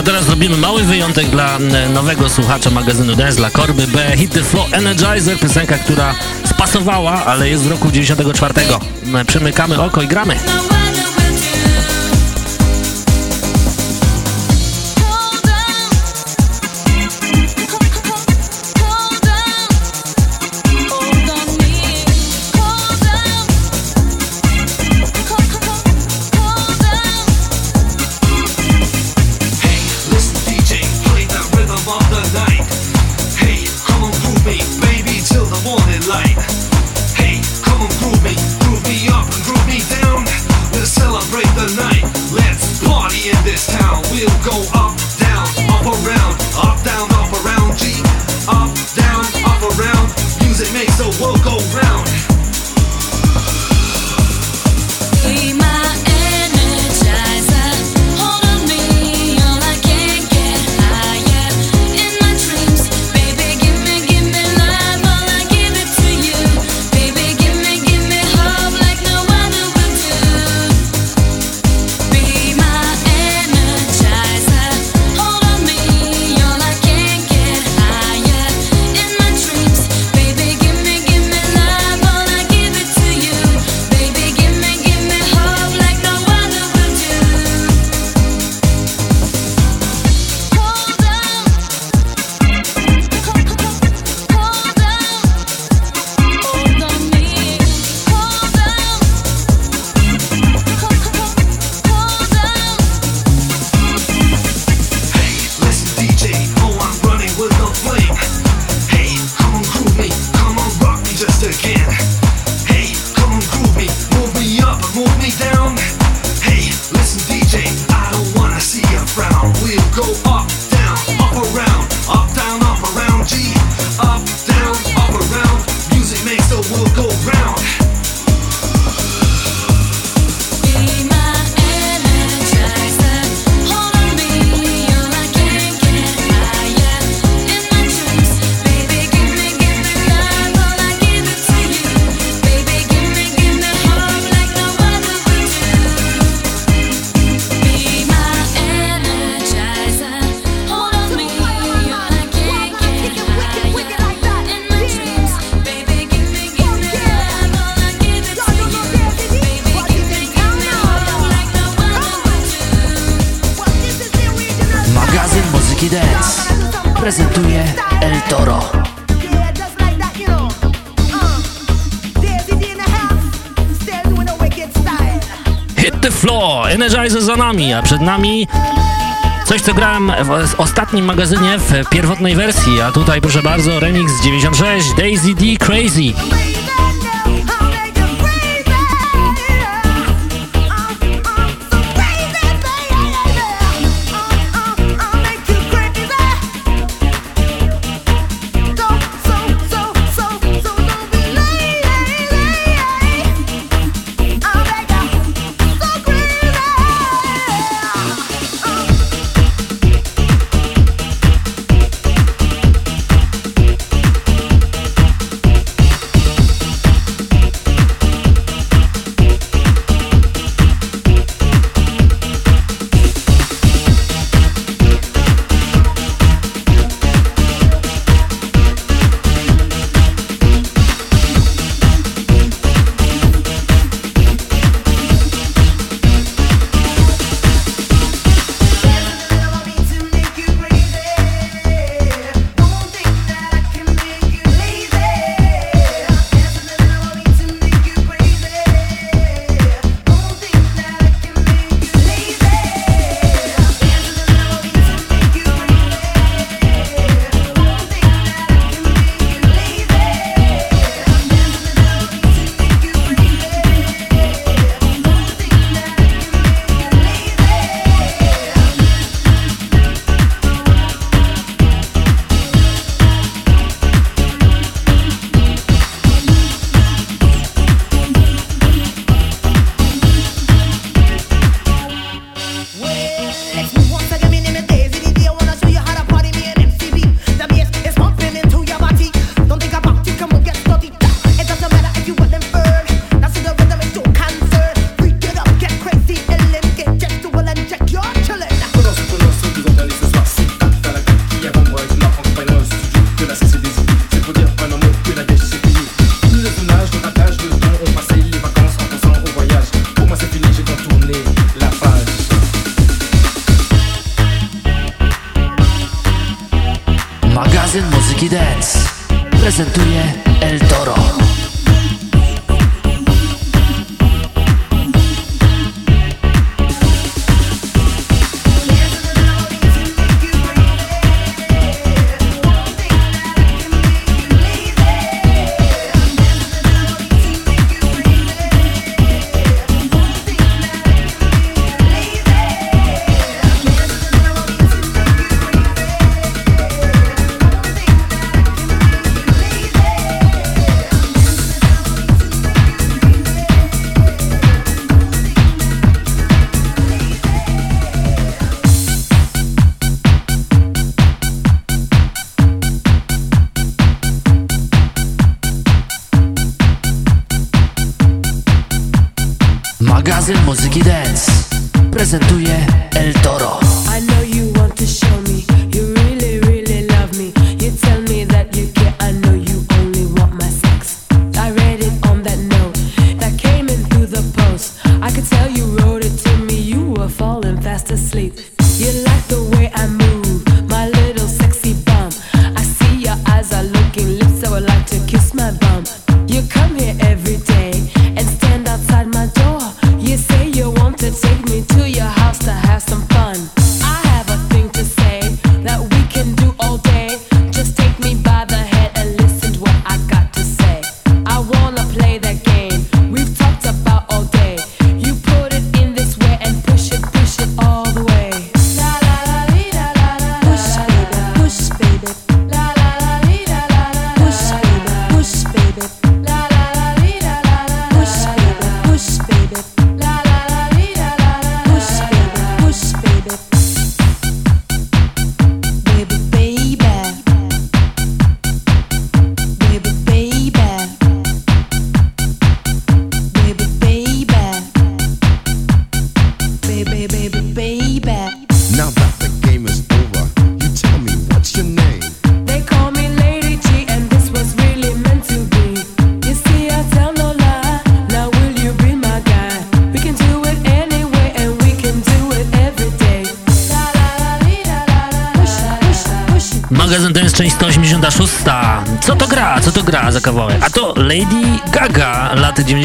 teraz robimy mały wyjątek dla nowego słuchacza magazynu Dance, dla Korby B. Hit the Flow Energizer, piosenka, która spasowała, ale jest z roku 94. Przymykamy oko i gramy. nami, a przed nami coś, co grałem w ostatnim magazynie w pierwotnej wersji, a tutaj proszę bardzo remix 96 Daisy D Crazy.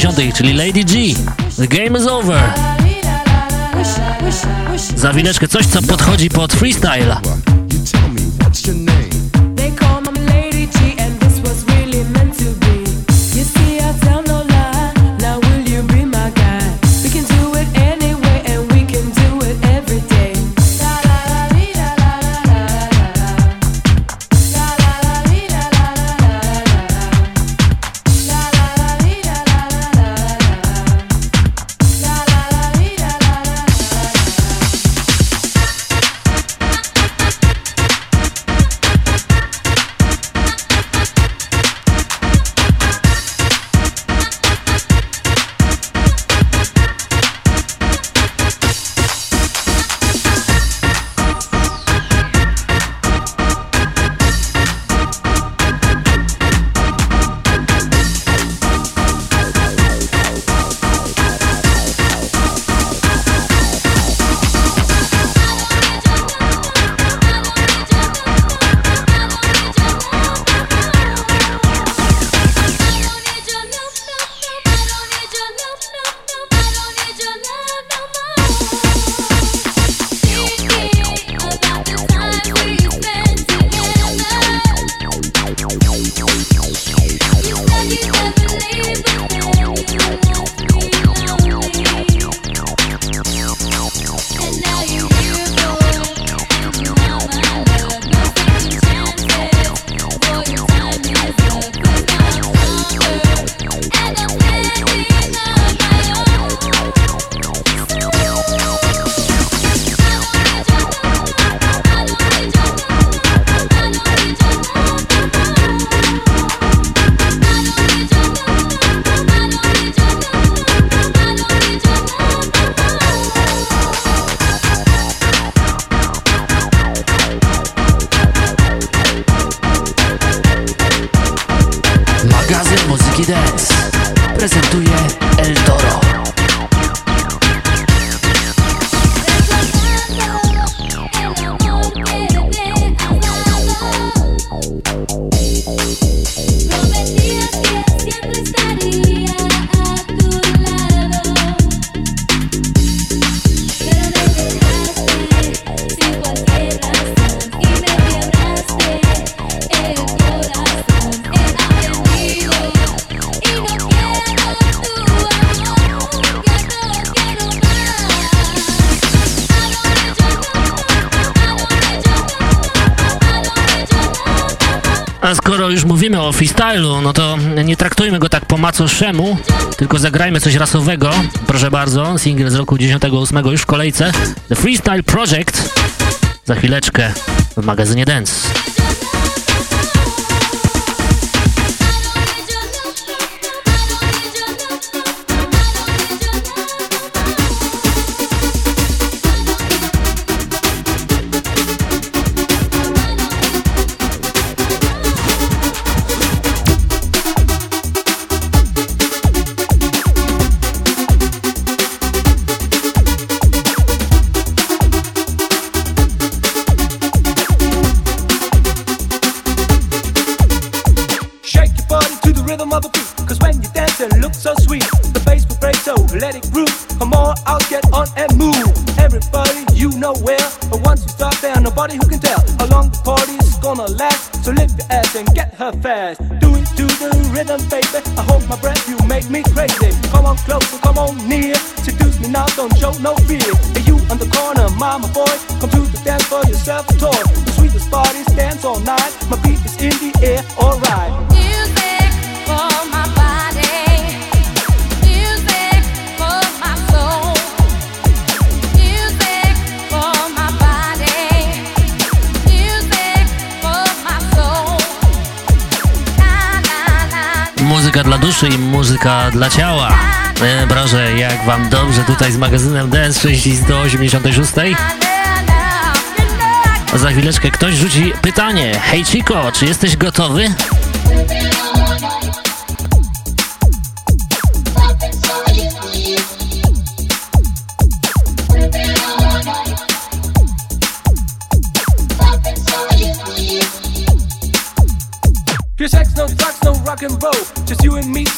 90., czyli Lady G. The game is over. Zawineczkę, coś co podchodzi pod freestyle. czemu, tylko zagrajmy coś rasowego. Proszę bardzo, single z roku 98 już w kolejce. The Freestyle Project. Za chwileczkę w magazynie Dance. dla ciała. E, proszę, jak wam dobrze tutaj z magazynem Dance 6 do Za chwileczkę ktoś rzuci pytanie. Hej Chico, czy jesteś gotowy?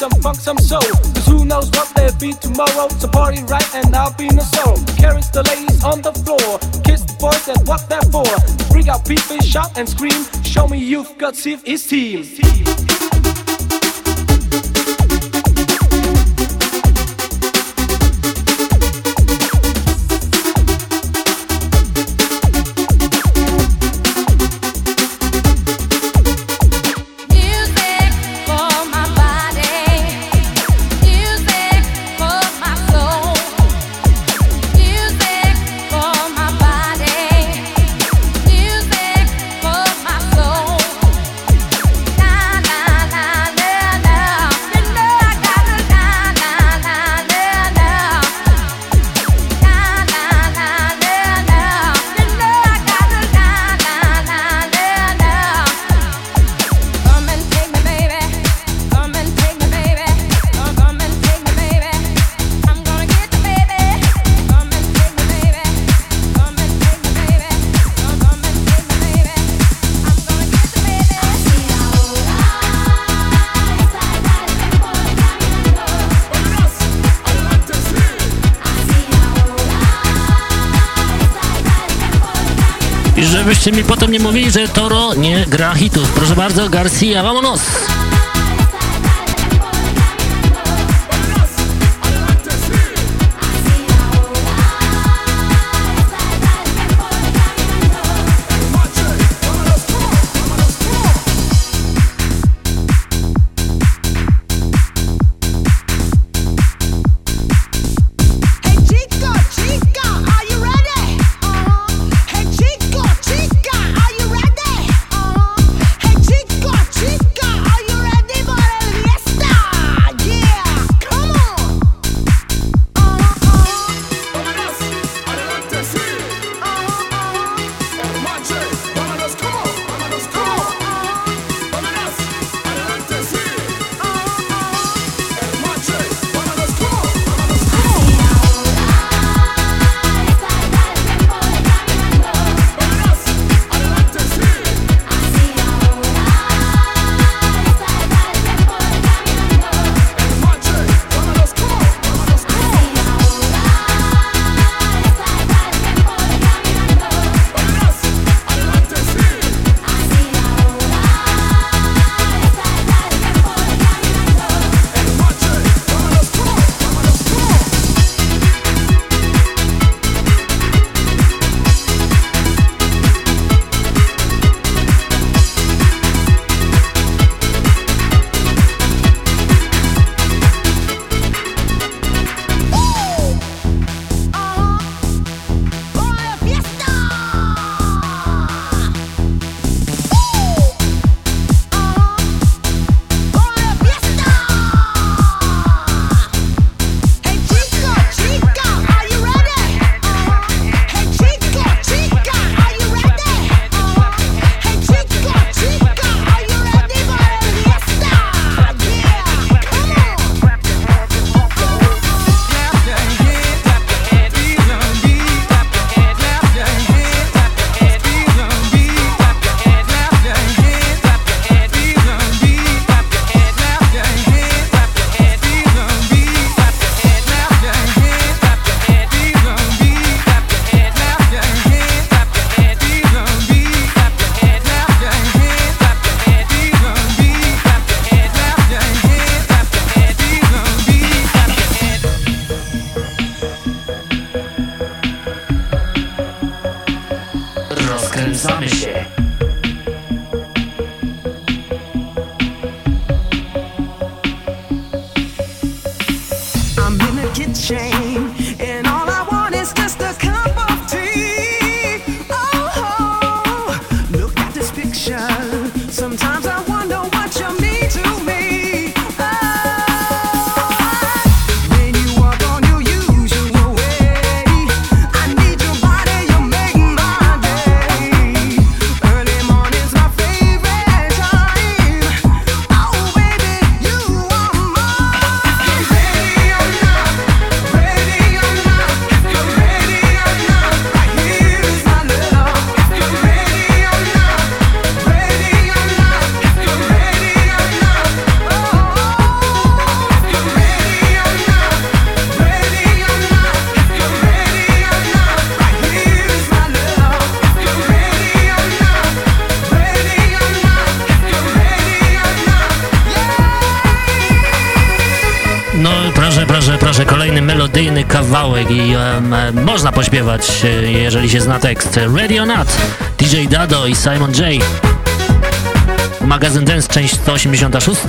some funk, some soul. Cause who knows what there'll be tomorrow? So party right and I'll be in the soul. Carries the ladies on the floor. Kiss the boys and what they're for. Bring out people, shout and scream. Show me you've got Steve, his team. Czy mi potem nie mówili, że Toro nie gra hitów? Proszę bardzo, Garcia, vámonos! można pośpiewać, e, jeżeli się zna tekst. Ready or Not, DJ Dado i Simon J. Magazyn Dance, część 186.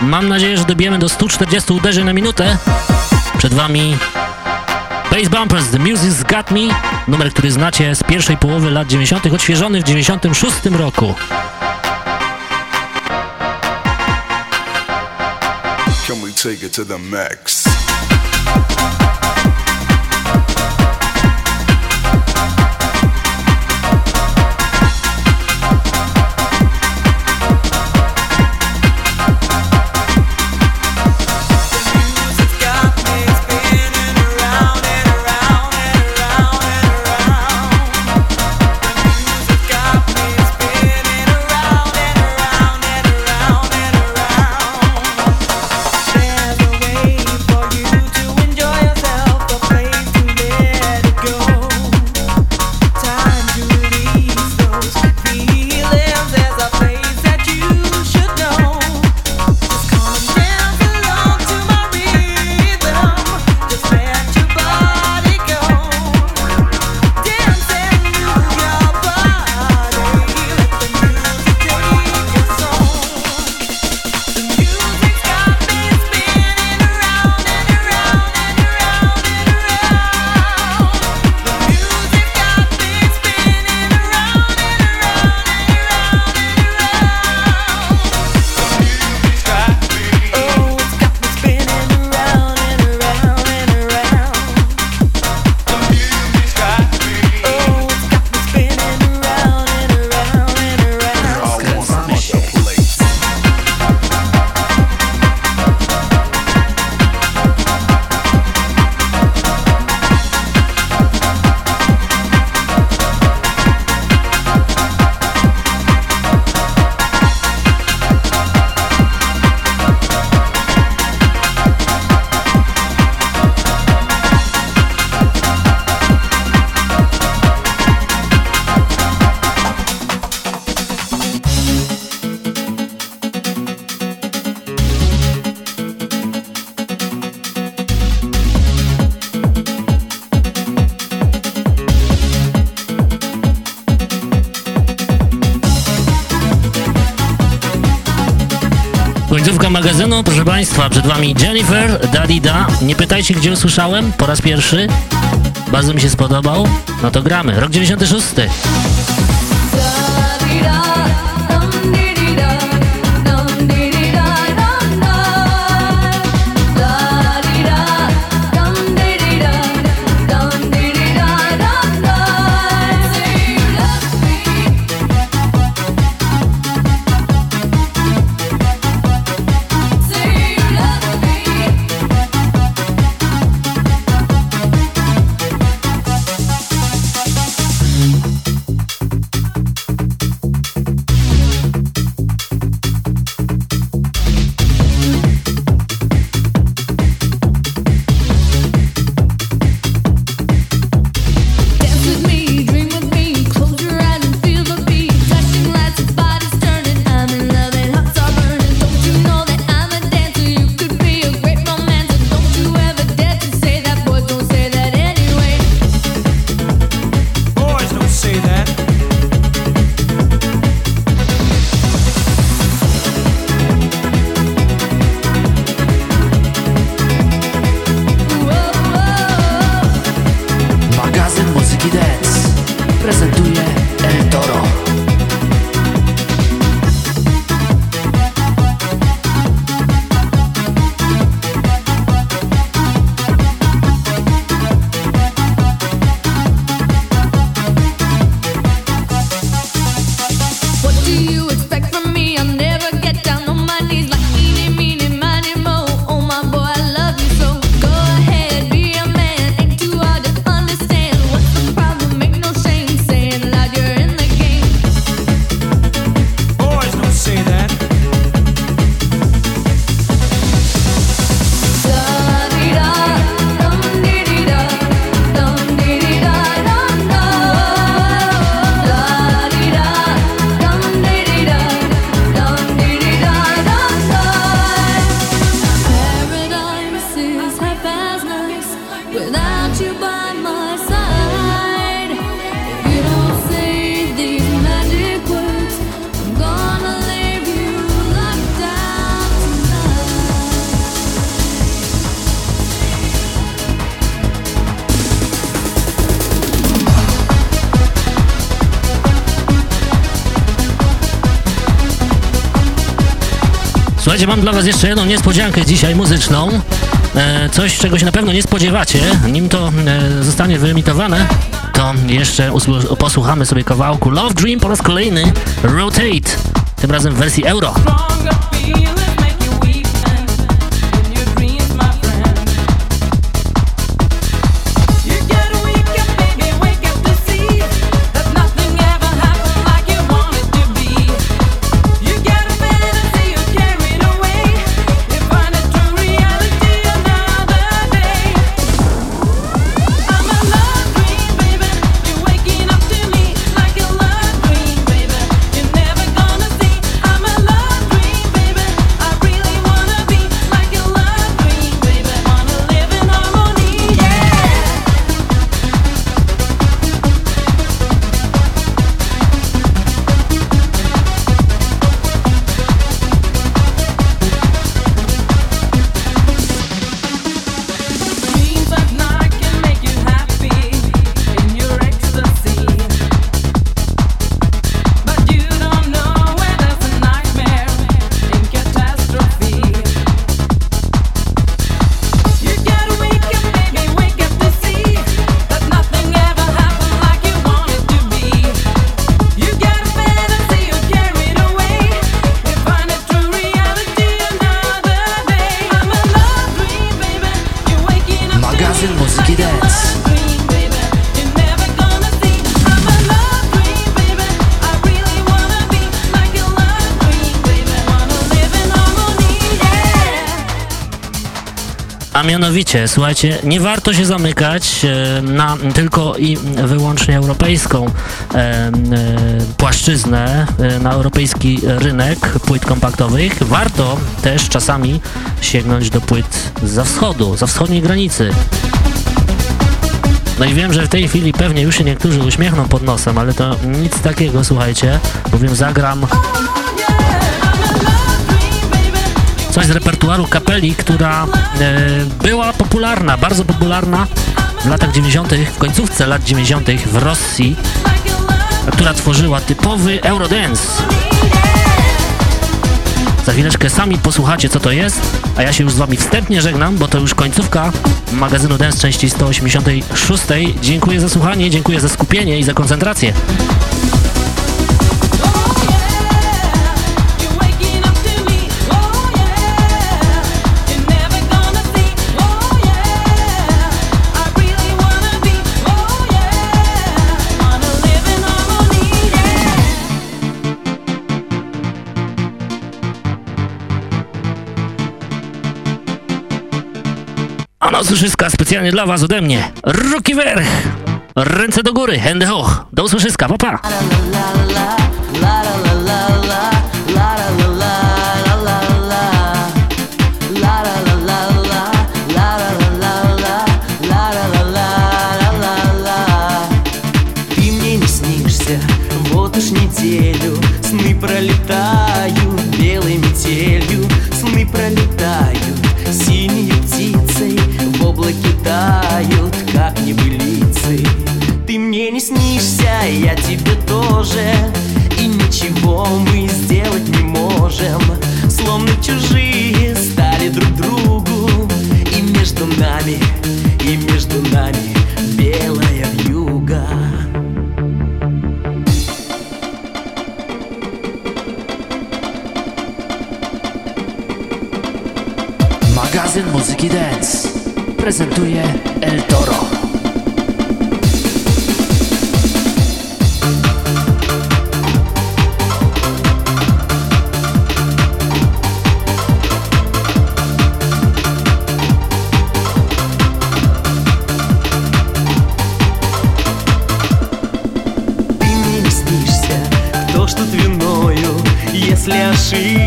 Mam nadzieję, że dobijemy do 140 uderzeń na minutę. Przed wami Bass Bumpers, The Music's Got Me. Numer, który znacie z pierwszej połowy lat 90., odświeżony w 96 roku. Can we take it to the max? Państwa, przed Wami Jennifer, Dadida. Nie pytajcie, gdzie usłyszałem po raz pierwszy. Bardzo mi się spodobał. No to gramy. Rok 96. dla was jeszcze jedną niespodziankę dzisiaj muzyczną. E, coś, czego się na pewno nie spodziewacie, nim to e, zostanie wyemitowane, to jeszcze posłuchamy sobie kawałku Love Dream po raz kolejny Rotate, tym razem w wersji euro. Mianowicie, słuchajcie, nie warto się zamykać e, na tylko i wyłącznie europejską e, e, płaszczyznę, na europejski rynek płyt kompaktowych. Warto też czasami sięgnąć do płyt za wschodu, za wschodniej granicy. No i wiem, że w tej chwili pewnie już się niektórzy uśmiechną pod nosem, ale to nic takiego, słuchajcie, bowiem zagram coś z repertuaru kapeli, która e, była popularna, bardzo popularna w latach 90., w końcówce lat 90. w Rosji, która tworzyła typowy Eurodance. Za chwileczkę sami posłuchacie co to jest, a ja się już z wami wstępnie żegnam, bo to już końcówka magazynu Dance części 186. Dziękuję za słuchanie, dziękuję za skupienie i za koncentrację. usłyszyska specjalnie dla was ode mnie. Ruki werch! Ręce do góry, hände hoch. Do usłyszyska, papa. Pa. Снишься, я тебе тоже. И ничего мы сделать не можем. Словно чужие стали друг другу. И между нами, и между нами белая вьюга. Magazyn muzyki dance. Prezentuje El see.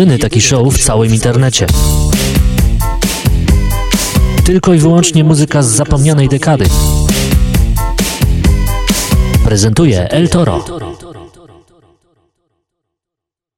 jedyny taki show w całym internecie. Tylko i wyłącznie muzyka z zapomnianej dekady. Prezentuje El Toro.